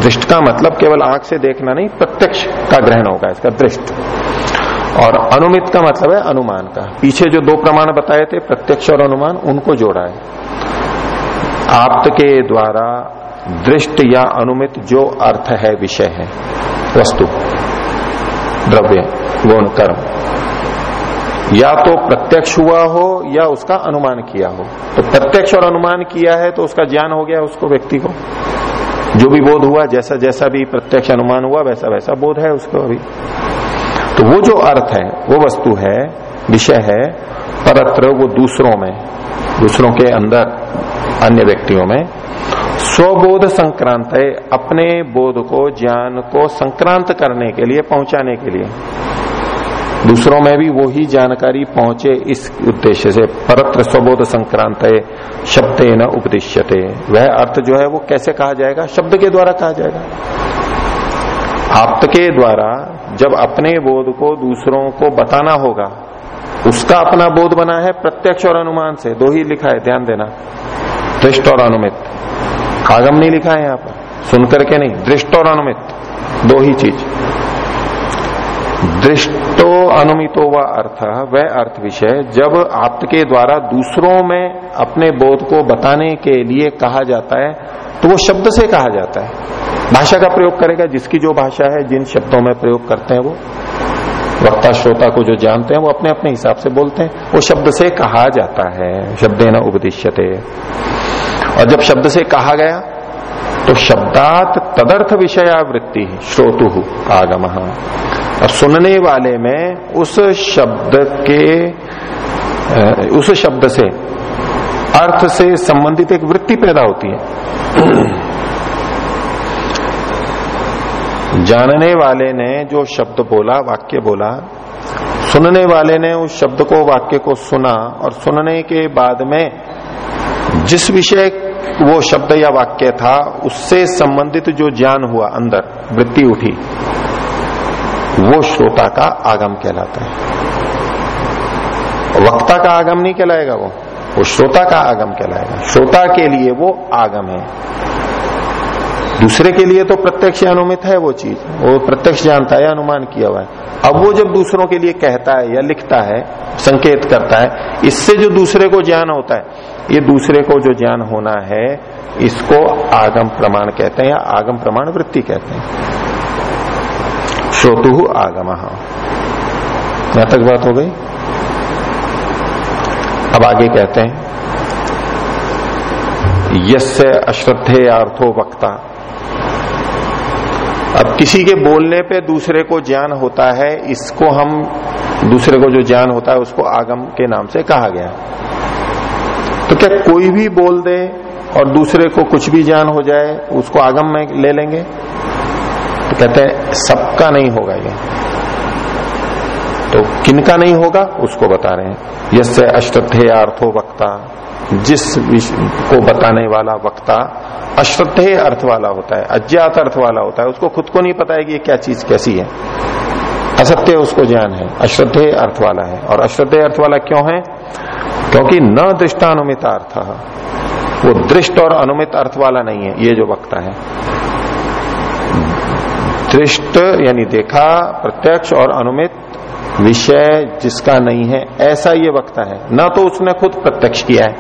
दृष्ट का मतलब केवल आँख से देखना नहीं, प्रत्यक्ष का ग्रहण होगा इसका, दृष्ट। और अनुमित का मतलब है अनुमान का। पीछे जो दो प्रमाण बताए थे, प्रत्यक्ष और अनुमान, उनको जोड़ा है। आप के द्वारा दृष्ट या अनुमित जो अर्थ है, विषय है, वस्तु, द्रव्य गुण कर्म। या तो प्रत्यक्ष हुआ हो या उसका अनुमान किया हो। तो प्रत्यक्ष और अनुमान किया है तो उसका ज्ञान हो गया उसको व्यक्ति को। जो भी बोध हुआ, जैसा जैसा भी प्रत्यक्ष अनुमान हुआ, वैसा वैसा बोध है उसको अभी। तो वो जो अर्थ है, वो वस्तु है, विषय है, परत्र वो दूसरों में, दूसरों के अंदर, अन्य व्यक्तियों में, स्वबोध संक्रांत है, अपने बोध को, ज्ञान को संक्रांत करने के लिए, पहुँचाने के लिए। दूसरों में भी वो ही जानकारी पहुँचे, इस उद्देश्य से परत्र स्वबोध संक्रांत शब्द न उपदिश्यते। वह अर्थ जो है वो कैसे कहा जाएगा? शब्द के द्वारा कहा जाएगा। आप के द्वारा जब अपने बोध को दूसरों को बताना होगा, उसका अपना बोध बना है प्रत्यक्ष और अनुमान से। दो ही लिखा है, ध्यान देना। दृष्ट और अनुमित। आगम नहीं लिखा है यहाँ पर। सुनकर के नहीं, दृष्ट और अनुमित। दो ही चीज़। दृष्टो अनुमितो व अर्थ वह अर्थ विषय जब आपके द्वारा दूसरों में अपने बोध को बताने के लिए कहा जाता है तो वो शब्द से कहा जाता है। भाषा का प्रयोग करेगा, जिसकी जो भाषा है, जिन शब्दों में प्रयोग करते हैं वो। वक्ता, श्रोता को जो जानते हैं, वो अपने अपने हिसाब से बोलते हैं। वो शब्द से कहा जाता है शब्द न उपदिश्यते। और जब शब्द से कहा गया तो शब्दात तदर्थ विषया वृत्ति श्रोतु आगम। और सुनने वाले में उस शब्द के उस शब्द से, अर्थ से संबंधित एक वृत्ति पैदा होती है। जानने वाले ने जो शब्द बोला, वाक्य बोला, सुनने वाले ने उस शब्द को, वाक्य को सुना, और सुनने के बाद में जिस विषय वो शब्द या वाक्य था, उससे संबंधित जो ज्ञान हुआ अंदर, वृत्ति उठी, वो श्रोता का आगम कहलाता है। वक्ता का आगम नहीं कहलाएगा वो वो श्रोता का आगम कहलाएगा। श्रोता के लिए वो आगम है। दूसरे के लिए तो प्रत्यक्ष अनुमित है वो चीज़, वो प्रत्यक्ष जानता है, अनुमान किया हुआ है। अब वो जब दूसरों के लिए कहता है या लिखता है, संकेत करता है, इससे जो दूसरे को ज्ञान होता है ये दूसरे को जो ज्ञान होना है, इसको आगम प्रमाण कहते हैं या आगम प्रमाण वृत्ति कहते हैं। श्रोतु आगम। यहाँ तक बात हो गई? अब आगे कहते हैं। यस्य अश्रद्धे अर्थो वक्ता। अब किसी के बोलने पे दूसरे को ज्ञान होता है, इसको हम, दूसरे को जो ज्ञान होता है, उसको आगम के नाम से कहा गया। तो क्या कोई भी बोल दे और दूसरे को कुछ भी ज्ञान हो जाए, उसको आगम में ले लेंगे? तो कहते हैं, सबका नहीं होगा ये। तो किनका नहीं होगा, उसको बता रहे हैं। यसे अश्रद्धेय अर्थो वक्ता, जिस को बताने वाला वक्ता अश्रद्धे अर्थ वाला होता है, अज्ञात अर्थ वाला होता है, उसको खुद को नहीं पता है कि ये क्या चीज़ कैसी है। असत्य उसको ज्ञान है अश्रद्धे अर्थ वाला है। और अश्रद्धे अर्थ वाला क्यों है? क्योंकि न दृष्टानुमित अर्थ। वो दृष्ट और अनुमित अर्थ वाला नहीं है, ये जो वक्ता है। दृष्ट यानी देखा, प्रत्यक्ष और अनुमित विषय जिसका नहीं है, ऐसा ये वक्ता है। न तो उसने खुद प्रत्यक्ष किया है,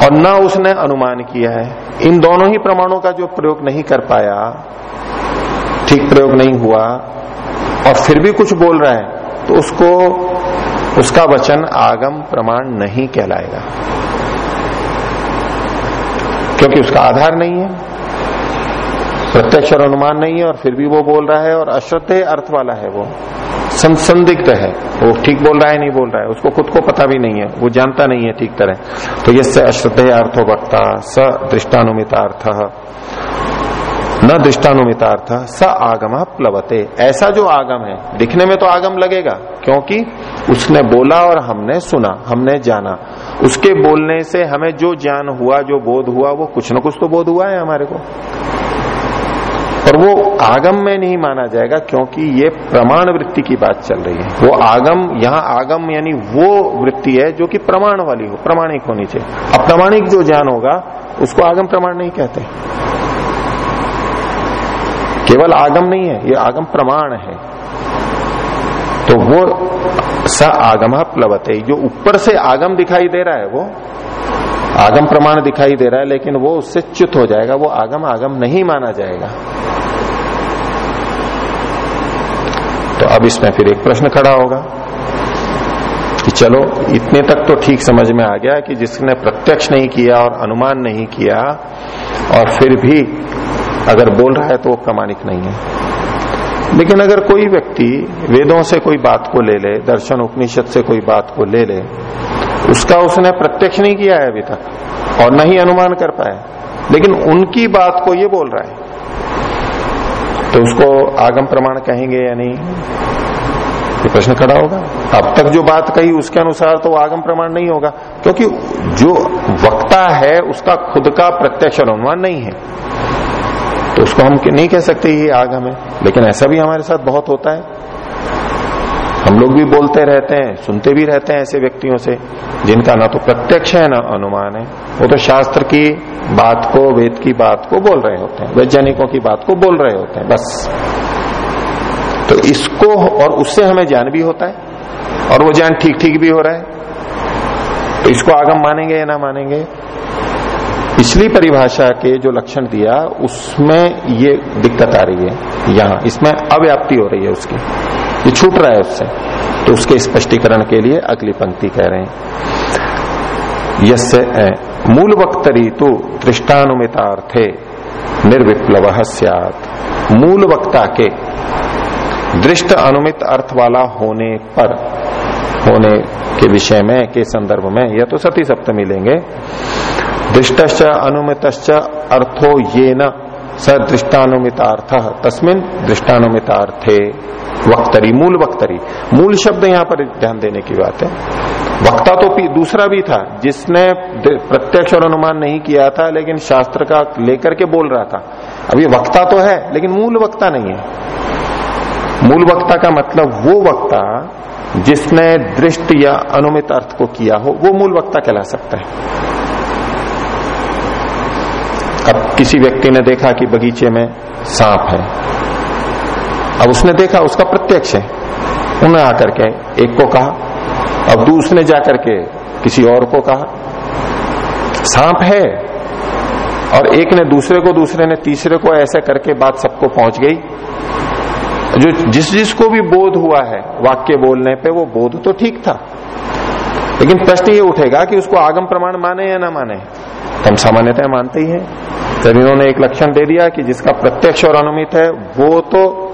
और न उसने अनुमान किया है। इन दोनों ही प्रमाणों का जो प्रयोग नहीं कर पाया, ठीक प्रयोग नहीं हुआ, और फिर भी कुछ बोल रहा है तो उसको उसका वचन आगम प्रमाण नहीं कहलाएगा। क्योंकि उसका आधार नहीं है, प्रत्यक्ष और अनुमान नहीं है, और फिर भी वो बोल रहा है, और अश्रद्धे अर्थ वाला है वो। संदिग्ध है। वो ठीक बोल रहा है, नहीं बोल रहा है। उसको खुद को पता भी नहीं है। वो जानता नहीं है ठीक तरह। तो ये अश्रद्धेय अर्थो वक्ता, स दृष्टानुमितार्थ। न दृष्टानुमितार्थ, स आगम प्लवते। ऐसा जो आगम है, दिखने में तो आगम लगेगा, क्योंकि उसने बोला और हमने सुना, हमने जाना। उसके बोलने से हमें जो ज्ञान हुआ, जो बोध हुआ, वो कुछ न कुछ तो बोध हुआ है हमारे को। और वो आगम में नहीं माना जाएगा, क्योंकि ये प्रमाण वृत्ति की बात चल रही है। वो आगम, यहाँ आगम यानी वो वृत्ति है, जो कि प्रमाण वाली हो, प्रमाणिक होनी चाहिए। अप्रमाणिक जो ज्ञान होगा, उसको आगम प्रमाण नहीं कहते। केवल आगम नहीं है, ये आगम प्रमाण है। तो वो स आगम प्लवते, जो ऊपर से आगम दिखाई दे रहा है वो, आगम प्रमाण दिखाई दे रहा है, लेकिन वो उससे च्युत हो जाएगा, वो आगम आगम नहीं माना जाएगा। तो अब इसमें फिर एक प्रश्न खड़ा होगा कि चलो, इतने तक तो ठीक समझ में आ गया कि जिसने प्रत्यक्ष नहीं किया और अनुमान नहीं किया, और फिर भी अगर बोल रहा है तो वो प्रमाणिक नहीं है। लेकिन अगर कोई व्यक्ति वेदों से कोई बात को ले ले, दर्शन उपनिषद से कोई बात को ले ले, उसका उसने प्रत्यक्ष नहीं किया है अभी तक, और न ही अनुमान कर पाया, लेकिन उनकी बात को ये बोल रहा है तो उसको आगम प्रमाण कहेंगे या नहीं? ये प्रश्न खड़ा होगा। अब तक जो बात कही उसके अनुसार तो आगम प्रमाण नहीं होगा, क्योंकि जो वक्ता है, उसका खुद का प्रत्यक्ष अनुमान नहीं है। तो उसको हम नहीं कह सकते ये आगम है लेकिन ऐसा भी हमारे साथ बहुत होता है। हम लोग भी बोलते रहते हैं, सुनते भी रहते हैं ऐसे व्यक्तियों से, जिनका ना तो प्रत्यक्ष है, ना अनुमान है। वो तो शास्त्र की बात को, वेद की बात को बोल रहे होते हैं, वैज्ञानिकों की बात को बोल रहे होते हैं, बस। तो इसको और उससे हमें ज्ञान भी होता है, और वो ज्ञान ठीक ठीक भी हो रहा है। तो इसको आगम मानेंगे या ना मानेंगे? पिछली परिभाषा के जो लक्षण दिया, उसमें ये दिक्कत आ रही है, यहाँ। इसमें अव्याप्ति हो रही है उसकी। ये छूट रहा है उससे। तो उसके स्पष्टीकरण के लिए अगली पंक्ति कह रहे हैं। मूल वक्तरी तो दृष्टानुमितार्थे निर्विप्लव मूल वक्ता के दृष्ट अनुमित अर्थ वाला होने पर, होने के विषय में, के संदर्भ में यह तो सती सप्तमी लेंगे दृष्ट अनुमित अर्थो ये न सदृष्टानुमितार्थ तस्मिन दृष्टानुमितार्थे। वक्तरी, मूल वक्तरी। मूल शब्द यहाँ पर ध्यान देने की बात है। वक्ता तो दूसरा भी था, जिसने प्रत्यक्ष और अनुमान नहीं किया था, लेकिन शास्त्र का लेकर के बोल रहा था। अभी वक्ता तो है, लेकिन मूल वक्ता नहीं है। मूल वक्ता का मतलब वो वक्ता, जिसने दृष्ट या अनुमित अर्थ को किया हो, वो मूल वक्ता कहला सकता है। अब किसी व्यक्ति ने देखा कि बगीचे में सांप है। अब उसने देखा, उसका प्रत्यक्ष है। उन्हें आकर के एक को कहा, अब दूसरे जाकर के किसी और को कहा, सांप है। और एक ने दूसरे को, दूसरे ने तीसरे को, ऐसे करके बात सबको पहुँच गई। जो जिस जिसको भी बोध हुआ है, वाक्य बोलने पे वो बोध तो ठीक था। लेकिन प्रश्न ये उठेगा कि उसको आगम प्रमाण माने या ना माने। तो हम सामान्यतः मानते ही हैं। तो इन्होंने एक लक्षण दे दिया कि जिसका प्रत्यक्ष और अनुमित है, वो तो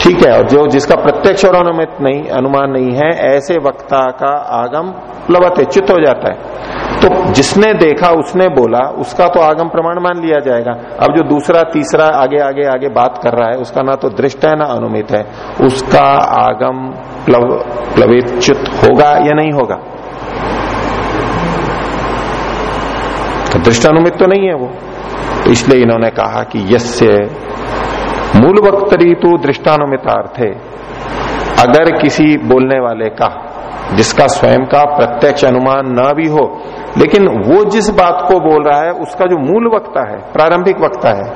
ठीक है, और जो जिसका प्रत्यक्ष और अनुमित नहीं, अनुमान नहीं है, ऐसे वक्ता का आगम प्लवत चित्त हो जाता है। तो जिसने देखा, उसने बोला, उसका तो आगम प्रमाण मान लिया जाएगा। अब जो दूसरा, तीसरा, आगे आगे आगे बात कर रहा है, उसका ना तो दृष्ट है, ना अनुमित है। उसका आगम प्लव प्लवित होगा या नहीं होगा? दृष्टानुमित तो नहीं है वो। तो इसलिए इन्होंने कहा कि यस्य मूल वक्तरी तो दृष्टानुमितार्थ। है अगर किसी बोलने वाले का, जिसका स्वयं का प्रत्यक्ष अनुमान न भी हो, लेकिन वो जिस बात को बोल रहा है, उसका जो मूल वक्ता है, प्रारंभिक वक्ता है,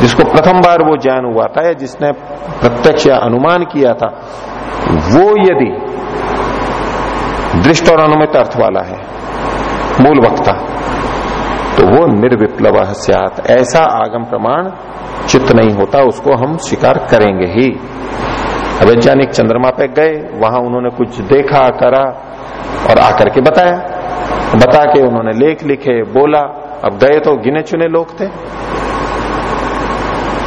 जिसको प्रथम बार वो ज्ञान हुआ था या जिसने प्रत्यक्ष या अनुमान किया था, वो यदि दृष्ट और अनुमित अर्थ वाला है, मूल वक्ता तो वो निर्विप्लव सियात। ऐसा आगम प्रमाण चित्त नहीं होता, उसको हम स्वीकार करेंगे ही। वैज्ञानिक चंद्रमा पे गए, वहाँ उन्होंने कुछ देखा, करा और आकर के बताया। बता के उन्होंने लेख लिखे, बोला, अब गए तो गिने चुने लोग थे।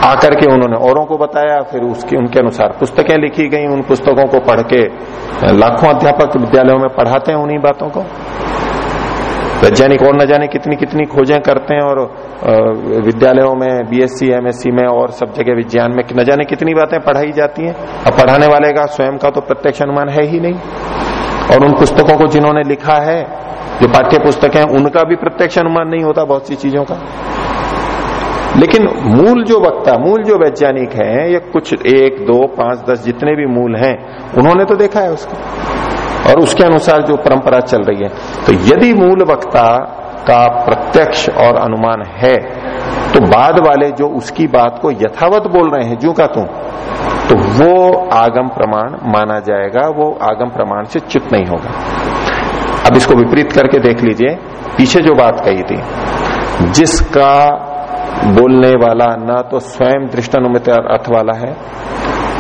आकर के उन्होंने औरों को बताया, फिर उसकी, उनके अनुसार पुस्तकें लिखी गई, उन पुस्तकों को पढ़ के, लाखों अध्यापक विद्यालयों में पढ़ाते हैं उन्हीं बातों को। वैज्ञानिक और न जाने कितनी कितनी खोजें करते हैं और विद्यालयों में बीएससी एमएससी में और सब जगह विज्ञान में न जाने कितनी बातें पढ़ाई जाती हैं। अब पढ़ाने वाले का स्वयं का तो प्रत्यक्ष अनुमान है ही नहीं। और उन पुस्तकों को जिन्होंने लिखा है, जो पाठ्य पुस्तक है, उनका भी प्रत्यक्ष अनुमान नहीं होता बहुत सी चीज़ों का। लेकिन मूल जो वक्ता, मूल जो वैज्ञानिक है, ये कुछ एक, दो, पाँच, दस जितने भी मूल हैं, उन्होंने तो देखा है उसको। और उसके अनुसार जो परंपरा चल रही है। तो यदि मूल वक्ता का प्रत्यक्ष और अनुमान है तो बाद वाले जो उसकी बात को यथावत बोल रहे हैं, जो का तू तो वो आगम प्रमाण माना जाएगा, वो आगम प्रमाण से चित नहीं होगा। अब इसको विपरीत करके देख लीजिए, पीछे जो बात कही थी, जिसका बोलने वाला न तो स्वयं दृष्टानुमित अर्थ वाला है,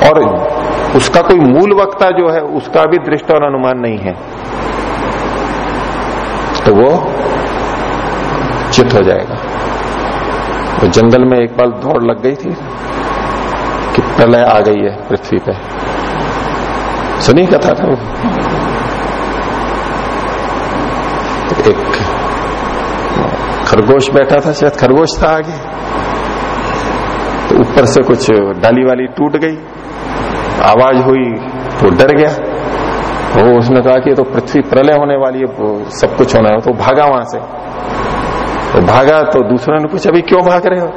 और उसका कोई मूल वक्ता जो है, उसका भी दृष्ट और अनुमान नहीं है। तो वो चित हो जाएगा। वो जंगल में एक बार दौड़ लग गई थी कि प्रलय आ गई है पृथ्वी पे। सुनी कथा था वो? एक खरगोश बैठा था, शायद खरगोश था आगे। तो ऊपर से कुछ डाली वाली टूट गई। आवाज़ हुई तो डर गया। वो उसने कहा कि तो पृथ्वी प्रलय होने वाली है सब कुछ होना है। तो भागा वहाँ से। तो भागा तो दूसरों ने पूछा, अभी क्यों भाग रहे हो?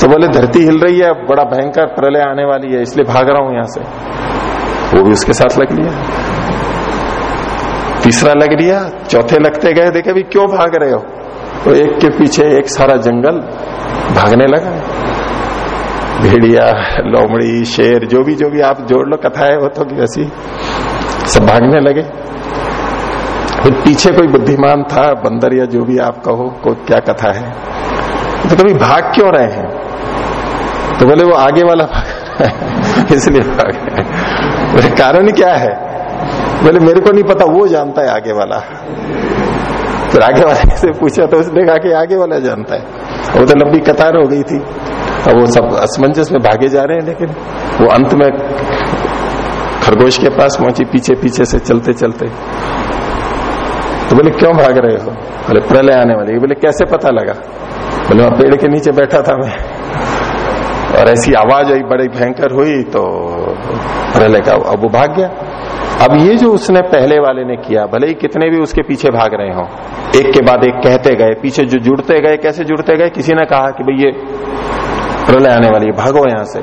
तो बोले, धरती हिल रही है, बड़ा भयंकर प्रलय आने वाली है, इसलिए भाग रहा हूँ यहाँ से। वो भी उसके साथ लग लिया। तीसरा लग लिया, चौथे लगते गए, देखे, अभी क्यों भाग रहे हो? तो एक के पीछे एक सारा जंगल भागने लगा। भेड़िया, लोमड़ी, शेर, जो भी जो भी आप जोड़ लो, कथा है वो तो वैसी सब भागने लगे। फिर पीछे कोई बुद्धिमान था, बंदर या जो भी आप कहो, को क्या कथा है? तो कभी भाग क्यों रहे हैं? तो बोले, वो आगे वाला भाग इसलिए भाग बोले, कारण क्या है? बोले, मेरे को नहीं पता, वो जानता है आगे वाला। फिर तो आगे वाले से पूछा तो उसने कहा कि आगे वाला जानता है। वो तो लंबी कतार हो गई थी। अब वो सब असमंजस में भागे जा रहे हैं, लेकिन वो अंत में खरगोश के पास पहुँची, पीछे पीछे से चलते चलते। तो बोले, क्यों भाग रहे हो? बोले, प्रलय आने वाली बोले, कैसे पता लगा? बोले, वहाँ पेड़ के नीचे बैठा था मैं। और ऐसी आवाज़ आई, बड़ी भयंकर हुई तो प्रलय का अब वो भाग गया। अब ये जो उसने पहले वाले ने किया, भले ही कितने भी उसके पीछे भाग रहे हो, एक के बाद एक कहते गए, पीछे जो जुड़ते गए, कैसे जुड़ते गए, किसी ने कहा कि भाई ये प्रलय आने वाली भागो यहाँ से।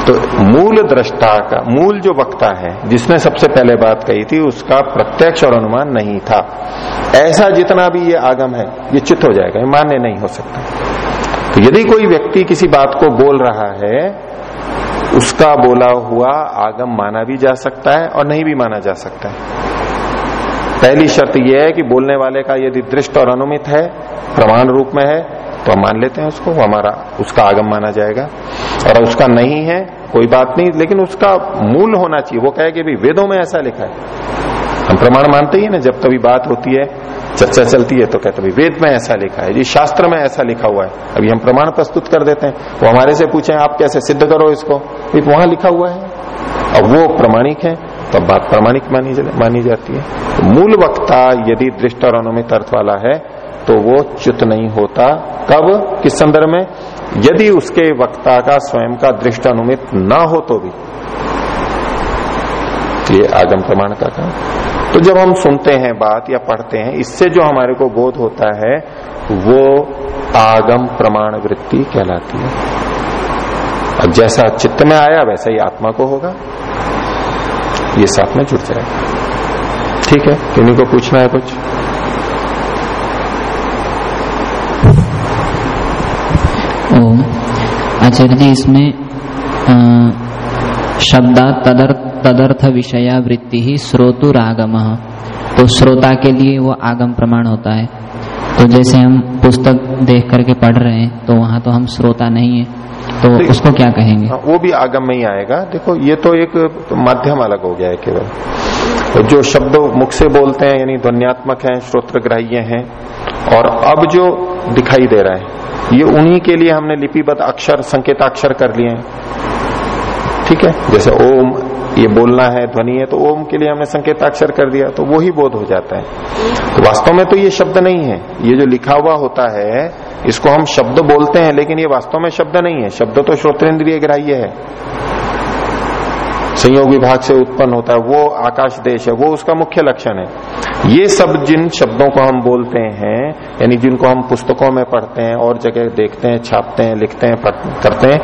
तो मूल दृष्टा का, मूल जो वक्ता है, जिसने सबसे पहले बात कही थी, उसका प्रत्यक्ष और अनुमान नहीं था। ऐसा जितना भी ये आगम है, ये चित्त हो जाएगा, ये मान्य नहीं हो सकता। तो यदि कोई व्यक्ति किसी बात को बोल रहा है, उसका बोला हुआ आगम माना भी जा सकता है और नहीं भी माना जा सकता है। पहली शर्त यह है कि बोलने वाले का यदि दृष्ट और अनुमित है, प्रमाण रूप में है तो हम मान लेते हैं उसको हमारा, उसका आगम माना जाएगा। और उसका नहीं है, कोई बात नहीं, लेकिन उसका मूल होना चाहिए। वो कहे कि भाई वेदों में ऐसा लिखा है। हम प्रमाण मानते ही ना, जब कभी बात होती है, चर्चा चलती है तो कहते भाई, वेद में ऐसा लिखा है, जी, शास्त्र में ऐसा लिखा हुआ है। अभी हम प्रमाण प्रस्तुत कर देते हैं। वो हमारे से पूछे, आप कैसे सिद्ध करो इसको? वहाँ लिखा हुआ है। अब वो प्रमाणिक है तो बात प्रमाणिक मानी मानी जाती है। तो मूल वक्ता यदि दृष्ट और अनुमित अर्थ वाला है तो वो च्युत नहीं होता। कब? किस संदर्भ में? यदि उसके वक्ता का स्वयं का दृष्ट अनुमित न हो तो भी। ये आगम प्रमाण का काम। तो जब हम सुनते हैं बात या पढ़ते हैं, इससे जो हमारे को बोध होता है, वो आगम प्रमाण वृत्ति कहलाती है। अब जैसा चित्त में आया, वैसा ही आत्मा को होगा। ये साथ में जुड़ जाएगा। ठीक है? किन्हीं को पूछना है कुछ? ओम आचार्य जी इसमें शब्दा तदर्थ तदर्थ विषया वृत्ति ही श्रोतु रागम। तो श्रोता के लिए वो आगम प्रमाण होता है। तो जैसे हम पुस्तक देख करके पढ़ रहे हैं तो वहाँ तो हम श्रोता नहीं है। तो उसको क्या कहेंगे? हाँ, वो भी आगम में ही आएगा। देखो ये तो एक माध्यम अलग हो गया है केवल। जो शब्द मुख से बोलते हैं यानी ध्वनियात्मक है श्रोत्रग्राह्य हैं और अब जो दिखाई दे रहा है। ये उन्हीं के लिए हमने लिपिबद्ध अक्षर, संकेताक्षर कर लिए हैं। ठीक है? जैसे ओम, ये बोलना है, ध्वनि है तो ओम के लिए हमने संकेताक्षर कर दिया तो वो ही बोध हो जाता है। तो वास्तव में तो ये शब्द नहीं है। ये जो लिखा हुआ होता है, इसको हम शब्द बोलते हैं, लेकिन ये वास्तव में शब्द नहीं है। शब्द तो श्रोतेन्द्रिय ग्राह्य है। संयोग विभाग से उत्पन्न होता है, वो आकाश देश है, वो उसका मुख्य लक्षण है। ये सब जिन शब्दों को हम बोलते हैं, यानी जिनको हम पुस्तकों में पढ़ते हैं, और जगह देखते हैं, छापते हैं, लिखते हैं करते हैं,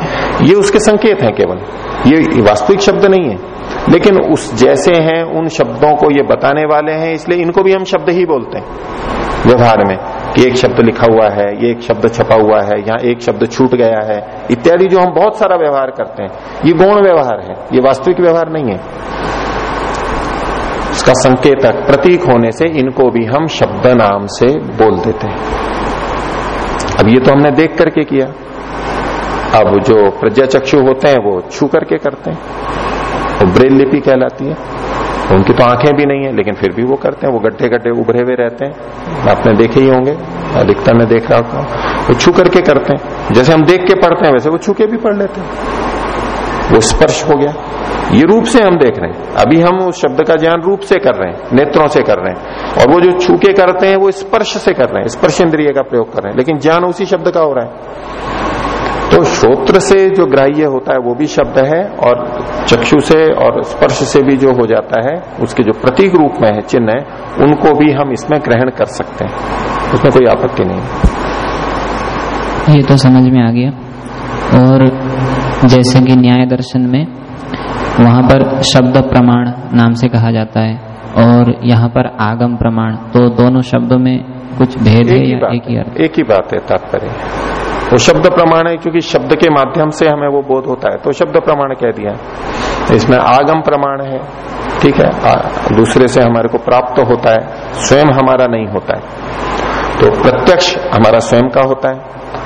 ये उसके संकेत हैं केवल। ये वास्तविक शब्द नहीं है। लेकिन उस जैसे हैं, उन शब्दों को ये बताने वाले हैं, इसलिए इनको भी हम शब्द ही बोलते हैं, व्यवहार में। कि एक शब्द लिखा हुआ है, ये एक शब्द छपा हुआ है, यहाँ एक शब्द छूट गया है, इत्यादि जो हम बहुत सारा व्यवहार करते हैं, ये गौण व्यवहार है, ये वास्तविक व्यवहार नहीं है। इसका संकेतक प्रतीक होने से इनको भी हम शब्द नाम से बोल देते हैं। अब ये तो हमने देख करके किया। अब जो प्रज्ञा चक्षु होते हैं, वो छू करके करते हैं। वो ब्रेल लिपि कहलाती है। उनकी तो आँखें भी नहीं है, लेकिन फिर भी वो करते हैं, वो गड्ढे गड्ढे उभरे हुए रहते हैं। आपने देखे ही होंगे, अधिकतर ने देख रहा होगा वो छू करके करते हैं। जैसे हम देख के पढ़ते हैं, वैसे वो छू के भी पढ़ लेते हैं। वो स्पर्श हो गया। ये रूप से हम देख रहे हैं। अभी हम उस शब्द का ज्ञान रूप से कर रहे हैं, नेत्रों से कर रहे हैं। और वो जो छू के करते हैं, वो स्पर्श से कर रहे हैं, स्पर्श इंद्रिय का प्रयोग कर रहे हैं। लेकिन ज्ञान उसी शब्द का हो रहा है। तो श्रोत्र से जो ग्राह्य होता है, वो भी शब्द है, और चक्षु से और स्पर्श से भी जो हो जाता है उसके जो प्रतीक रूप में है चिन्ह है उनको भी हम इसमें ग्रहण कर सकते हैं। उसमें कोई आपत्ति नहीं ये तो समझ में आ गया। और जैसे कि न्याय दर्शन में वहाँ पर शब्द प्रमाण नाम से कहा जाता है और यहाँ पर आगम प्रमाण तो दोनों शब्दों में कुछ भेद है या एक ही अर्थ? एक ही बात है तात्पर्य। वो शब्द प्रमाण है क्योंकि शब्द के माध्यम से हमें वो बोध होता है। तो शब्द प्रमाण कह दिया। इसमें आगम प्रमाण है ठीक है? आ, दूसरे से हमारे को प्राप्त होता है स्वयं हमारा नहीं होता है। तो प्रत्यक्ष हमारा स्वयं का होता है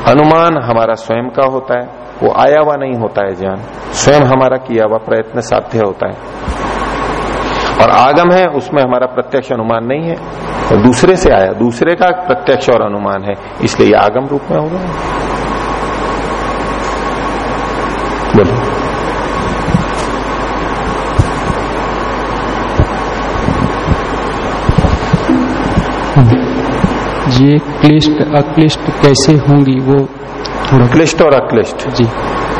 अनुमान हमारा स्वयं का होता है वो आया हुआ नहीं होता है ज्ञान। स्वयं हमारा किया हुआ प्रयत्न साध्य होता है। और आगम है उसमें हमारा प्रत्यक्ष अनुमान नहीं है। तो दूसरे से आया दूसरे का प्रत्यक्ष और अनुमान है इसलिए आगम रूप में होगा ये क्लिष्ट अक्लिष्ट कैसे होंगी वो थोड़ा क्लिष्ट और अक्लिष्ट। जी।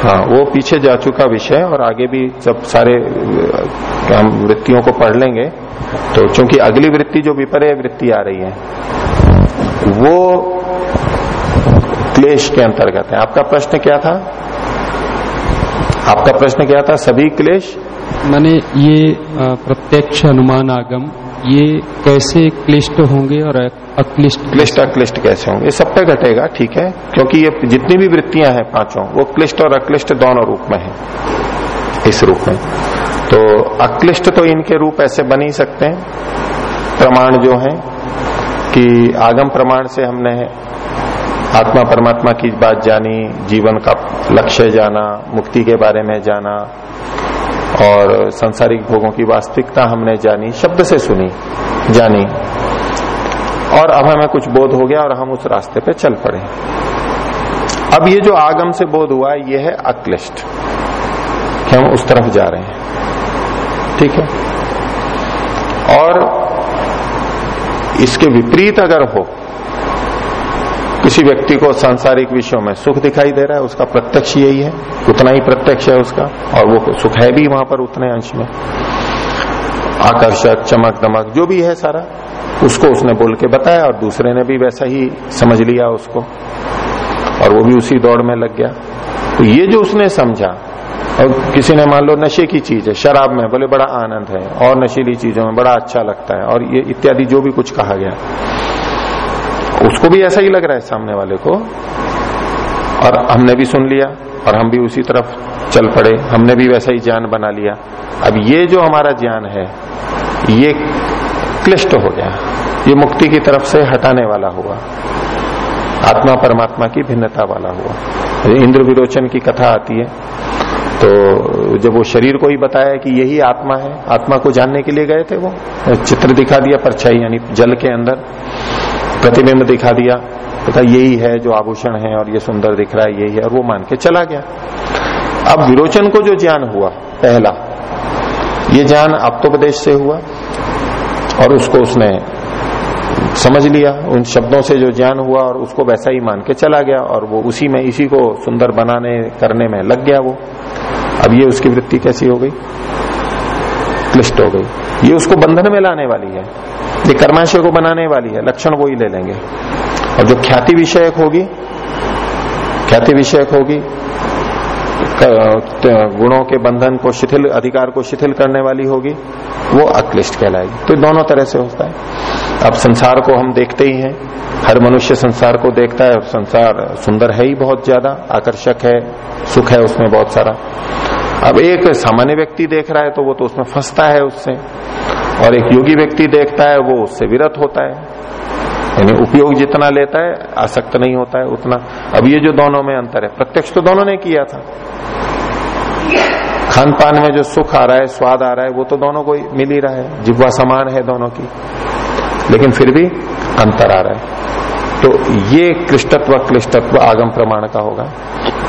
हाँ वो पीछे जा चुका विषय और आगे भी जब सारे हम वृत्तियों को पढ़ लेंगे तो चूँकि अगली वृत्ति जो विपर्य वृत्ति आ रही है वो क्लेश के अंतर्गत है। आपका प्रश्न क्या था? आपका प्रश्न क्या था? सभी क्लेश? मैंने ये प्रत्यक्ष अनुमान आगम ये कैसे क्लिष्ट होंगे और अक्लिष्ट क्लिष्ट अक्लिष्ट कैसे होंगे? ये सब पे घटेगा, ठीक है? क्योंकि ये जितनी भी वृत्तियाँ हैं पाँचों, वो क्लिष्ट और अक्लिष्ट दोनों रूप में है। इस रूप में। तो अक्लिष्ट तो इनके रूप ऐसे बन ही सकते हैं। प्रमाण जो है कि आगम प्रमाण से हमने आत्मा परमात्मा की बात जानी, जीवन का लक्ष्य जाना, मुक्ति के बारे में जाना और संसारिक भोगों की वास्तविकता हमने जानी, शब्द से सुनी, जानी। और अब हमें कुछ बोध हो गया और हम उस रास्ते पे चल पड़े। अब ये जो आगम से बोध हुआ, ये है अक्लिष्ट। कि हम उस तरफ़ जा रहे हैं। ठीक है? और इसके विपरीत अगर हो किसी व्यक्ति को सांसारिक विषयों में सुख दिखाई दे रहा है, उसका प्रत्यक्ष यही है, उतना ही प्रत्यक्ष है उसका, और वो सुख है भी वहाँ पर उतने अंश में। आकर्षक, चमक, दमक, जो भी है सारा, उसको उसने बोल के बताया, और दूसरे ने भी वैसा ही समझ लिया उसको, और वो भी उसी दौड़ में लग गया। तो ये जो उसने समझा, और किसी ने मान लो नशे की चीज़ है, शराब में, बोले बड़ा आनंद है, और नशीली चीज़ों में बड़ा अच्छा लगता है, और ये इत्यादि जो भी कुछ कहा गया। उसको भी ऐसा ही लग रहा है सामने वाले को। और हमने भी सुन लिया, और हम भी उसी तरफ़ चल पड़े, हमने भी वैसा ही ज्ञान बना लिया। अब ये जो हमारा ज्ञान है, ये क्लिष्ट हो गया। ये मुक्ति की तरफ़ से हटाने वाला हुआ। आत्मा परमात्मा की भिन्नता वाला हुआ। इंद्र विरोचन की कथा आती है। तो जब वो शरीर को ही बताया कि यही आत्मा है, आत्मा को जानने के लिए गए थे वो, चित्र दिखा दिया परछाई, यानी जल के अंदर। प्रतिबिंब दिखा दिया। तो यही है जो आभूषण है और ये सुंदर दिख रहा है, यही है, और वो मान के चला गया। अब विरोचन को जो ज्ञान हुआ, पहला, ये ज्ञान आप्तोपदेश से हुआ, और उसको उसने समझ लिया। उन शब्दों से जो ज्ञान हुआ, और उसको वैसा ही मान के चला गया, और वो उसी में, इसी को सुंदर बनाने, करने में लग गया वो। अब ये उसकी वृत्ति कैसी हो गई? क्लिष्ट हो गई। ये उसको बंधन में लाने वाली है। ये कर्माशय को बनाने वाली है, लक्षण वो ही ले लेंगे। और जो ख्याति विषयक होगी, ख्याति विषयक होगी गुणों के बंधन को शिथिल, अधिकार को शिथिल करने वाली होगी, वो अक्लिष्ट कहलाएगी। तो दोनों तरह से होता है। अब संसार को हम देखते ही हैं। हर मनुष्य संसार को देखता है। संसार सुंदर है ही बहुत ज़्यादा, आकर्षक है, सुख है उसमें बहुत सारा। अब एक सामान्य व्यक्ति देख रहा है तो वो तो उसमें फंसता है उससे। और एक योगी व्यक्ति देखता है, वो उससे विरत होता है। यानी उपयोग जितना लेता है, आसक्त नहीं होता है उतना। अब ये जो दोनों में अंतर है, प्रत्यक्ष तो दोनों ने किया था। खान पान में जो सुख आ रहा है, स्वाद आ रहा है, वो तो दोनों को मिल ही रहा है। जिब्वा समान है दोनों की। लेकिन फिर भी अंतर आ रहा है। तो ये क्लिष्टत्व क्लिष्टत्व आगम प्रमाण का होगा।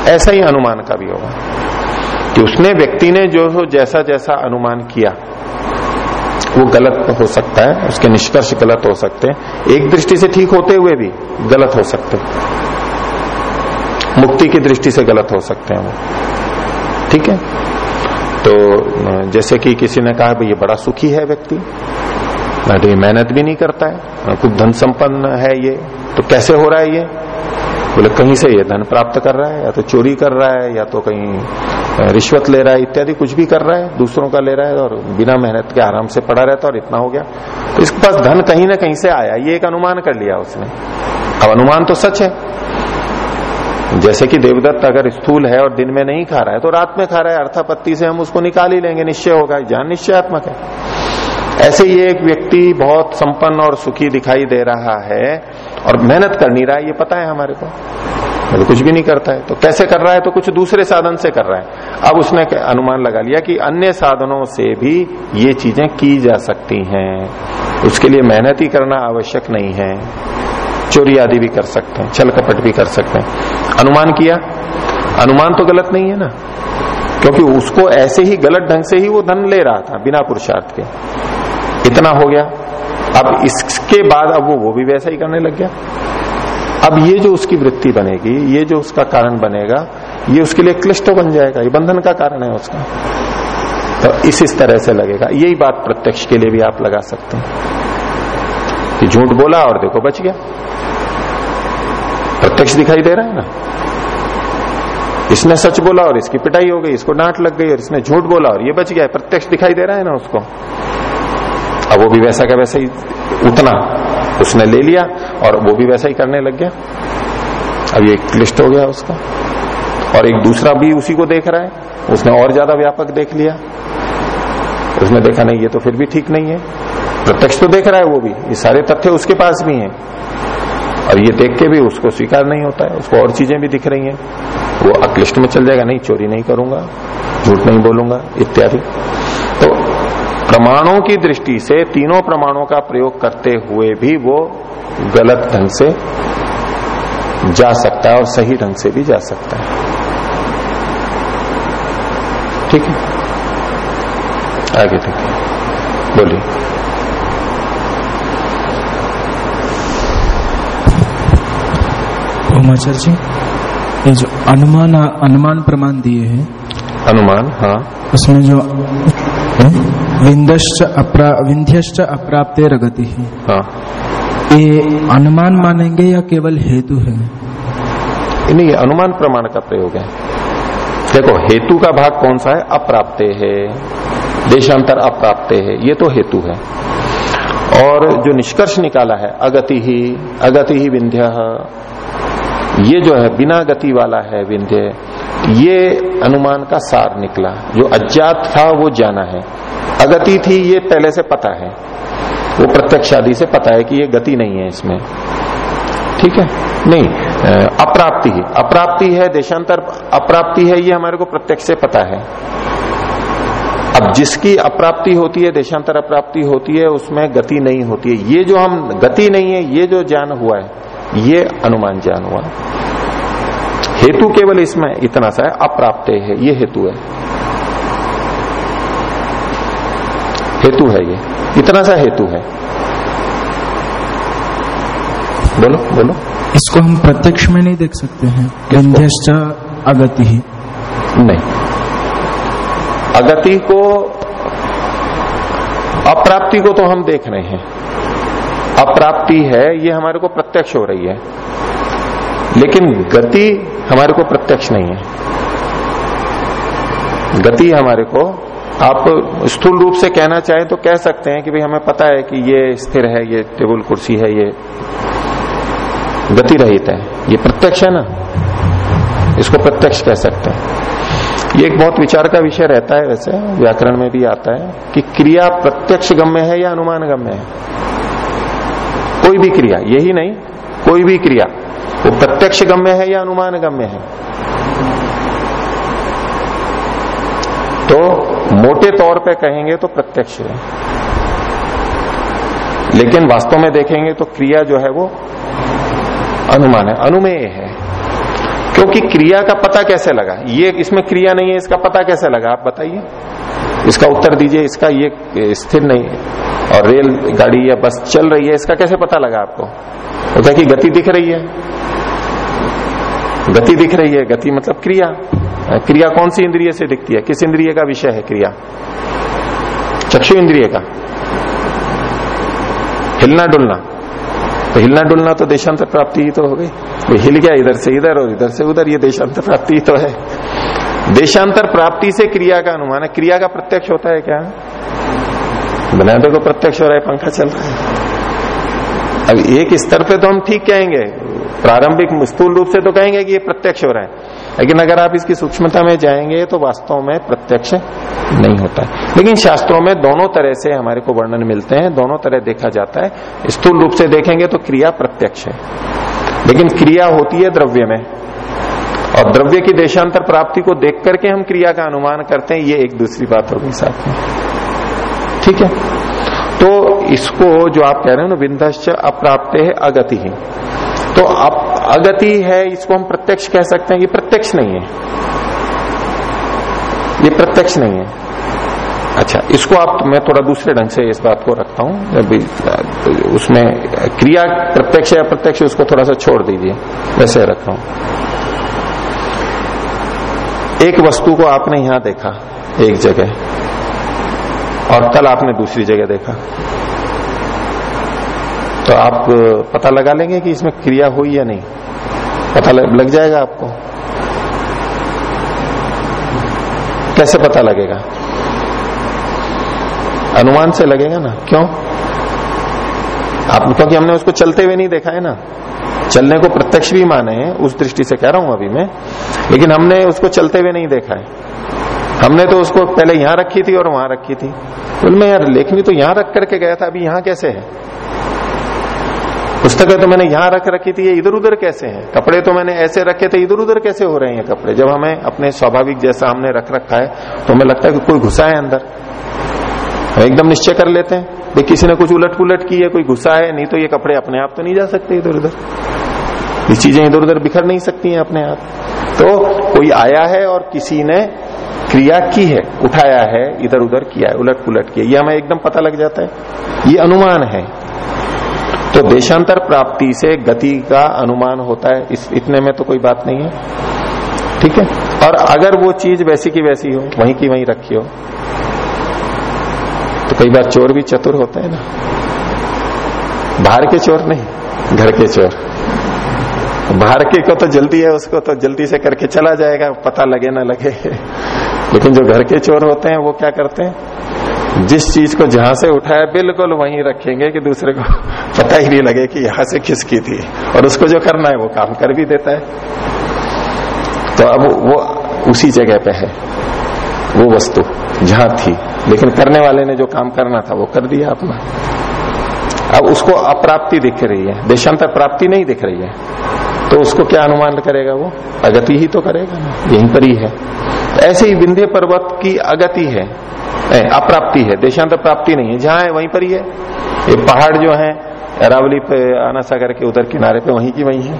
ऐसा ही अनुमान का भी होगा। कि उसने व्यक्ति ने जो जैसा जैसा अनुमान किया, वो गलत हो सकता है, उसके निष्कर्ष गलत हो सकते हैं। एक दृष्टि से ठीक होते हुए भी गलत हो सकते मुक्ति की दृष्टि से गलत हो सकते हैं वो। ठीक है? तो जैसे कि किसी ने कहा, भाई, ये बड़ा सुखी है व्यक्ति। ना तो ये मेहनत भी नहीं करता है खूब धन संपन्न है ये तो कैसे हो रहा है ये? बोले, कहीं से ये धन प्राप्त कर रहा है, या तो चोरी कर रहा है, या तो कहीं रिश्वत ले रहा है, इत्यादि कुछ भी कर रहा है, दूसरों का ले रहा है और बिना मेहनत के आराम से पड़ा रहता है और इतना हो गया। तो इसके पास धन कहीं ना कहीं से आया, ये एक अनुमान कर लिया उसने। अब अनुमान तो सच है। जैसे कि देवदत्त अगर स्थूल है और दिन में नहीं खा रहा है तो रात में खा रहा है, अर्थापत्ति से हम उसको निकाल ही लेंगे, निश्चय होगा ज्ञान निश्चयात्मक है। ऐसे ये एक व्यक्ति बहुत संपन्न और सुखी दिखाई दे रहा है और मेहनत कर नहीं रहा है, ये पता है हमारे को। तो कुछ भी नहीं करता है। तो कैसे कर रहा है? तो कुछ दूसरे साधन से कर रहा है। अब उसने अनुमान लगा लिया कि अन्य साधनों से भी ये चीज़ें की जा सकती हैं। उसके लिए मेहनत ही करना आवश्यक नहीं है। चोरी आदि भी कर सकते हैं, छल कपट भी कर सकते हैं। अनुमान किया? अनुमान तो गलत नहीं है ना? क्योंकि उसको ऐसे ही गलत ढंग से ही वो धन ले रहा था, बिना पुरुषार्थ के। इतना हो गया। अब इसके बाद अब वो वो भी वैसा ही करने लग गया। अब ये जो उसकी वृत्ति बनेगी, ये जो उसका कारण बनेगा, ये उसके लिए क्लिष्ट बन जाएगा, ये बंधन का कारण है उसका। तो इस इस तरह से लगेगा। यही बात प्रत्यक्ष के लिए भी आप लगा सकते हैं। कि झूठ बोला और देखो बच गया। प्रत्यक्ष दिखाई दे रहा है ना? इसने सच बोला और इसकी पिटाई हो गई, इसको डांट लग गई और इसने झूठ बोला और ये बच गया। प्रत्यक्ष दिखाई दे रहा है ना उसको? अब वो भी वैसा का वैसा ही उतना उसने ले लिया और वो भी वैसा ही करने लग गया। अब ये क्लिष्ट हो गया उसका। और एक दूसरा भी उसी को देख रहा है। उसने और ज़्यादा व्यापक देख लिया। उसने देखा, नहीं, ये तो फिर भी ठीक नहीं है। प्रत्यक्ष तो देख रहा है वो भी। ये सारे तथ्य उसके पास भी हैं। और ये देख के भी उसको स्वीकार नहीं होता है। उसको और चीज़ें भी दिख रही हैं। वो अक्लिष्ट में चल जाएगा। नहीं, चोरी नहीं करूँगा। झूठ नहीं बोलूँगा। इत्यादि। प्रमाणों की दृष्टि से तीनों प्रमाणों का प्रयोग करते हुए भी वो गलत ढंग से जा सकता है और सही ढंग से भी जा सकता है। ठीक है? आगे ठीक है बोलिए। उमाचार्य जी ये जो अनुमान अनुमान प्रमाण दिए हैं अनुमान हाँ। उसमें जो विंध्यश्च अपरा विंध्यश्च अप्राप्तेर गति है। हाँ ये अनुमान मानेंगे या केवल हेतु है? नहीं ये अनुमान प्रमाण का प्रयोग है देखो हेतु का भाग कौन सा है? अप्राप्ते है। देशांतर अप्राप्ते है। ये तो हेतु है। और जो निष्कर्ष निकाला है अगति ही अगति ही विंध्य। ये जो है बिना गति वाला है विंध्य। ये अनुमान का सार निकला। जो अज्ञात था, वो जाना है। अगति थी, ये पहले से पता है। वो प्रत्यक्ष आदि से पता है कि ये गति नहीं है इसमें। ठीक है? नहीं अप्राप्ति ही। अप्राप्ति है, देशांतर अप्राप्ति है, ये हमारे को प्रत्यक्ष से पता है। अब जिसकी अप्राप्ति होती है, देशांतर अप्राप्ति होती है, उसमें गति नहीं होती है। ये जो हम, गति नहीं है, ये जो ज्ञान हुआ है, ये अनुमान ज्ञान हुआ। हेतु केवल इसमें इतना सा है अप्राप्त है ये हेतु है। हेतु है ये इतना सा हेतु है। बोलो बोलो। इसको हम प्रत्यक्ष में नहीं देख सकते हैं। अगति। ही नहीं। अगति को अप्राप्ति को तो हम देख रहे हैं। अप्राप्ति है ये हमारे को प्रत्यक्ष हो रही है। लेकिन गति हमारे को प्रत्यक्ष नहीं है। गति हमारे को, आप स्थूल रूप से कहना चाहें तो कह सकते हैं कि भाई हमें पता है कि ये स्थिर है, ये टेबल कुर्सी है, ये गति रहित है। ये प्रत्यक्ष है ना? इसको प्रत्यक्ष कह सकते हैं। ये एक बहुत विचार का विषय रहता है वैसे, व्याकरण में भी आता है कि क्रिया प्रत्यक्ष गम्य है या अनुमान गम्य है। कोई भी क्रिया, यही नहीं, कोई भी क्रिया। वो प्रत्यक्ष गम्य है या अनुमान गम्य है? तो मोटे तौर पे कहेंगे तो प्रत्यक्ष है। लेकिन वास्तव में देखेंगे तो क्रिया जो है वो अनुमान है, अनुमेय है। क्योंकि क्रिया का पता कैसे लगा? ये इसमें क्रिया नहीं है, इसका पता कैसे लगा? आप बताइए। इसका उत्तर दीजिए, इसका ये स्थिर नहीं है। और रेल, गाड़ी या बस चल रही है, इसका कैसे पता लगा आपको? है कि गति दिख रही है। गति दिख रही है, गति मतलब क्रिया। क्रिया कौन सी इंद्रिय से दिखती है? किस इंद्रिय का विषय है क्रिया? चक्षु इंद्रिय का। हिलना डुलना। तो हिलना डुलना तो देशांतर प्राप्ति ही तो हो गई। वो हिल गया इधर से इधर और इधर से उधर, ये देशांतर प्राप्ति ही तो है। देशांतर प्राप्ति से क्रिया का अनुमान है। क्रिया का प्रत्यक्ष होता है क्या? बना देखो, प्रत्यक्ष हो रहा है, पंखा चल रहा है। अब एक स्तर पे तो हम ठीक कहेंगे। प्रारंभिक स्थूल रूप से तो कहेंगे कि ये प्रत्यक्ष हो रहा है। लेकिन अगर आप इसकी सूक्ष्मता में जाएँगे तो वास्तव में प्रत्यक्ष नहीं होता है। लेकिन शास्त्रों में दोनों तरह से हमारे को वर्णन मिलते हैं, दोनों तरह देखा जाता है। स्थूल रूप से देखेंगे तो क्रिया प्रत्यक्ष है। लेकिन क्रिया होती है द्रव्य में। और द्रव्य की देशांतर प्राप्ति को देख करके हम क्रिया का अनुमान करते हैं, ये एक दूसरी बात होगी साथ में। ठीक है? तो इसको जो आप कह रहे हो ना विंध्य अप्राप्त है, अगति ही। तो अब अगति है, इसको हम प्रत्यक्ष कह सकते हैं ये प्रत्यक्ष नहीं है। ये प्रत्यक्ष नहीं है। अच्छा इसको आप, मैं थोड़ा दूसरे ढंग से इस बात को रखता हूँ। उसमें क्रिया प्रत्यक्ष या प्रत्यक्ष उसको थोड़ा सा छोड़ दीजिए। वैसे रख रहा हूँ। एक वस्तु को आपने यहाँ देखा, एक जगह, और कल आपने दूसरी जगह देखा। तो आप पता लगा लेंगे कि इसमें क्रिया हुई या नहीं। पता लग जाएगा आपको। कैसे पता लगेगा? अनुमान से लगेगा ना। क्यों? आप, क्योंकि हमने उसको चलते हुए नहीं देखा है ना। चलने को प्रत्यक्ष भी माने हैं, उस दृष्टि से कह रहा हूँ अभी मैं। लेकिन हमने उसको चलते हुए नहीं देखा है। हमने तो उसको पहले यहाँ रखी थी और वहाँ रखी थी। बोल, मैं यार लेखनी तो यहाँ रख करके गया था, अभी यहाँ कैसे है? पुस्तकें तो मैंने यहाँ रख रखी थी, ये इधर उधर कैसे हैं? कपड़े तो मैंने ऐसे रखे थे इधर उधर कैसे हो रहे हैं कपड़े? जब हमें अपने स्वाभाविक जैसा हमने रख रखा है तो हमें लगता है कि कोई घुसा है अंदर। एकदम निश्चय कर लेते हैं, भाई किसी ने कुछ उलट पुलट की है, कोई घुसा है, नहीं तो ये कपड़े अपने आप तो नहीं जा सकते इधर उधर ये चीज़ें इधर उधर बिखर नहीं सकती हैं अपने आप। तो कोई आया है और किसी ने क्रिया की है, उठाया है इधर उधर किया है उलट पुलट किया ये हमें एकदम पता लग जाता है। ये अनुमान है। तो देशांतर प्राप्ति से गति का अनुमान होता है। इस, इतने में तो कोई बात नहीं है। ठीक है? और अगर वो चीज़ वैसी की वैसी हो, वहीं की वहीं रखी हो तो कई बार चोर भी चतुर होते हैं ना। बाहर के चोर नहीं, घर के चोर। बाहर के को तो जल्दी है, उसको तो जल्दी से करके चला जाएगा, पता लगे ना लगे। <laughs> लेकिन जो घर के चोर होते हैं, वो क्या करते हैं? जिस चीज़ को जहाँ से उठाया, बिल्कुल वहीं रखेंगे कि दूसरे को <laughs> पता ही नहीं लगे कि यहाँ से किसकी थी। और उसको जो करना है, वो काम कर भी देता है। तो अब वो उसी जगह पे है, वो वस्तु, जहाँ थी। लेकिन करने वाले ने जो काम करना था, वो कर दिया अपना। अब उसको अप्राप्ति दिख रही है देशांतर प्राप्ति नहीं दिख रही है। तो उसको क्या अनुमान करेगा वो? अगति ही तो करेगा ना, यहीं पर ही है। ऐसे ही विंध्य पर्वत की अगति है अप्राप्ति है, देशांतर प्राप्ति नहीं है, जहाँ है, वहीं पर ही है। ये पहाड़ जो है, अरावली पे आना सागर के उधर किनारे पे, वहीं की वहीं है।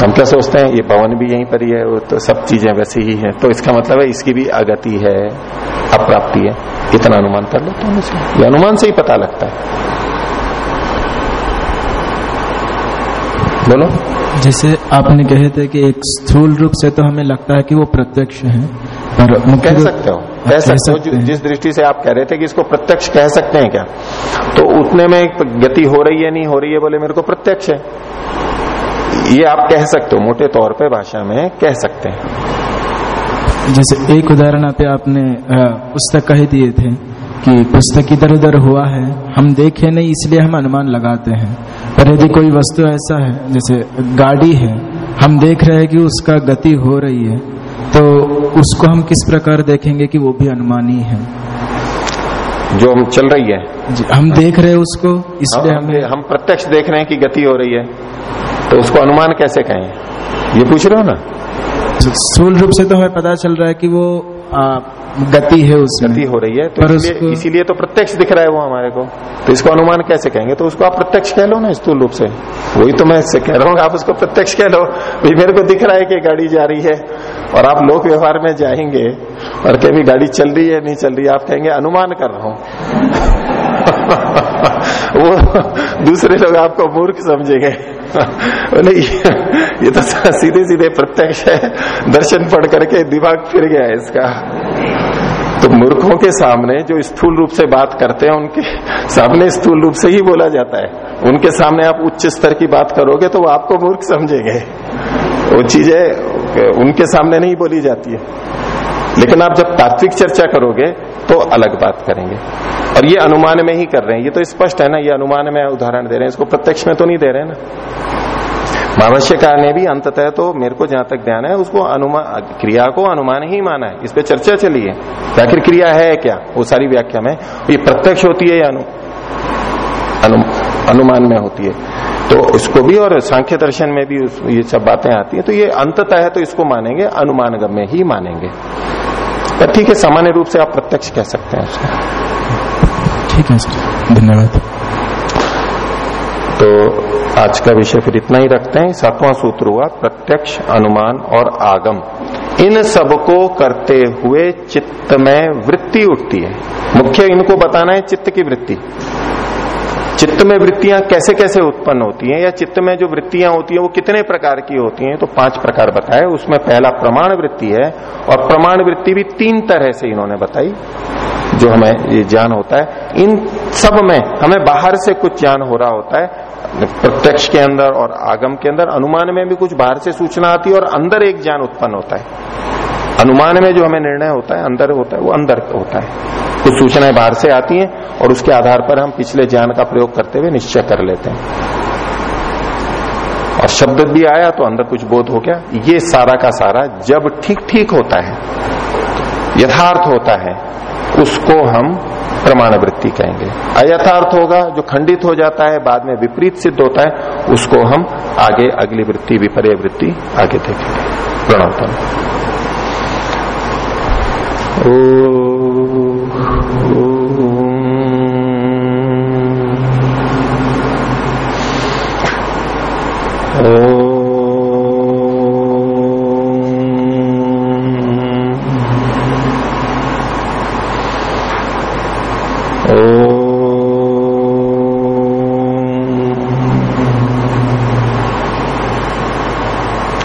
हम क्या सोचते हैं, ये भवन भी यहीं पर ही है तो सब चीज़ें वैसी ही है तो इसका मतलब है इसकी भी अगति है, अप्राप्ति है। इतना अनुमान कर लेते हैं ये अनुमान से ही पता लगता है। बोलो। जैसे आपने कहे थे कि एक स्थूल रूप से तो हमें लगता है कि वो प्रत्यक्ष है पर कह सकते हो। कह सकते हो जिस दृष्टि से आप कह रहे थे कि इसको प्रत्यक्ष कह सकते हैं क्या? तो उतने में गति हो रही है नहीं हो रही है बोले मेरे को प्रत्यक्ष है। ये आप कह सकते हो मोटे तौर पे भाषा में कह सकते हैं। जैसे एक उदाहरण पे आपने पुस्तक कह दिए थे कि पुस्तक इधर उधर हुआ है हम देखे नहीं इसलिए हम अनुमान लगाते हैं। पर यदि कोई वस्तु ऐसा है जैसे गाड़ी है हम देख रहे हैं कि उसका गति हो रही है तो उसको हम किस प्रकार देखेंगे कि वो भी अनुमानी है? जो हम चल रही है। हम देख रहे हैं उसको इसलिए हम हम हम प्रत्यक्ष देख रहे हैं कि गति हो रही है। तो उसको अनुमान कैसे कहें? ये पूछ रहे हो ना? स्थूल रूप से तो हमें पता चल रहा है कि वो गति है उसमें। गति हो रही है तो इसलिए इसीलिए तो प्रत्यक्ष दिख रहा है वो हमारे को। तो इसको अनुमान कैसे कहेंगे? तो उसको आप प्रत्यक्ष कह लो ना स्थूल रूप से। वही तो मैं इससे कह रहा हूँ आप उसको प्रत्यक्ष कह लो भाई मेरे को दिख रहा है कि गाड़ी जा रही है और आप लोक व्यवहार में जाएँगे और कभी गाड़ी चल रही है नहीं चल रही है आप कहेंगे अनुमान कर रहा हूँ। <laughs> वो दूसरे लोग आपको मूर्ख समझेंगे। <laughs> बोले ये, तो सीधे सीधे प्रत्यक्ष है। दर्शन पढ़ करके दिमाग फिर गया है इसका। तो मूर्खों के सामने जो स्थूल रूप से बात करते हैं उनके सामने स्थूल रूप से ही बोला जाता है। उनके सामने आप उच्च स्तर की बात करोगे तो वो आपको मूर्ख समझेंगे। वो चीज़ें उनके सामने नहीं बोली जाती है। लेकिन आप जब तात्विक चर्चा करोगे तो अलग बात करेंगे। और ये अनुमान में ही कर रहे हैं। ये तो स्पष्ट है ना ये अनुमान में उदाहरण दे रहे हैं। इसको प्रत्यक्ष में तो नहीं दे रहे ना। महावश्यकार ने भी अंततः तो मेरे को जहाँ तक ध्यान है उसको अनुमान क्रिया को अनुमान ही माना है। इस पर चर्चा चली है। आखिर क्रिया है क्या? वो सारी व्याख्या में। ये प्रत्यक्ष होती है या अनु, अनु, अनुमान में होती है। तो इसको भी और सांख्य दर्शन में भी ये सब बातें आती है। तो ये अंततः तो इसको मानेंगे अनुमान में ही मानेंगे। पर ठीक है सामान्य रूप से आप प्रत्यक्ष कह सकते हैं उसको। ठीक है सर धन्यवाद. तो आज का विषय फिर इतना ही रखते हैं। सातवां सूत्र हुआ प्रत्यक्ष अनुमान और आगम। इन सबको करते हुए चित्त में वृत्ति उठती है। मुख्य इनको बताना है चित्त की वृत्ति। चित्त में वृत्तियाँ कैसे कैसे उत्पन्न होती हैं, या चित्त में जो वृत्तियाँ होती हैं, वो कितने प्रकार की होती हैं तो पाँच प्रकार बताए। उसमें पहला प्रमाण वृत्ति है, और प्रमाण वृत्ति भी तीन तरह से इन्होंने बताई, जो हमें ये ज्ञान होता है। इन सब में हमें बाहर से कुछ ज्ञान हो रहा होता है, प्रत्यक्ष के अंदर और आगम के अंदर। अनुमान में भी कुछ बाहर से सूचना आती है और अंदर एक ज्ञान उत्पन्न होता है। अनुमान में जो हमें निर्णय होता है, अंदर होता है, वो अंदर होता है। कुछ सूचनाएँ बाहर से आती हैं और उसके आधार पर हम पिछले ज्ञान का प्रयोग करते हुए निश्चय कर लेते हैं। और शब्द भी आया तो अंदर कुछ बोध हो गया। ये सारा का सारा जब ठीक ठीक होता है, यथार्थ होता है, उसको हम प्रमाण वृत्ति कहेंगे। अयथार्थ होगा, जो खंडित हो जाता है, बाद में विपरीत सिद्ध होता है, उसको हम आगे अगली वृत्ति, विपर्य वृत्ति आगे देखेंगे। प्रणवतन। ओ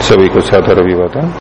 सभी को सादर अभिवादन।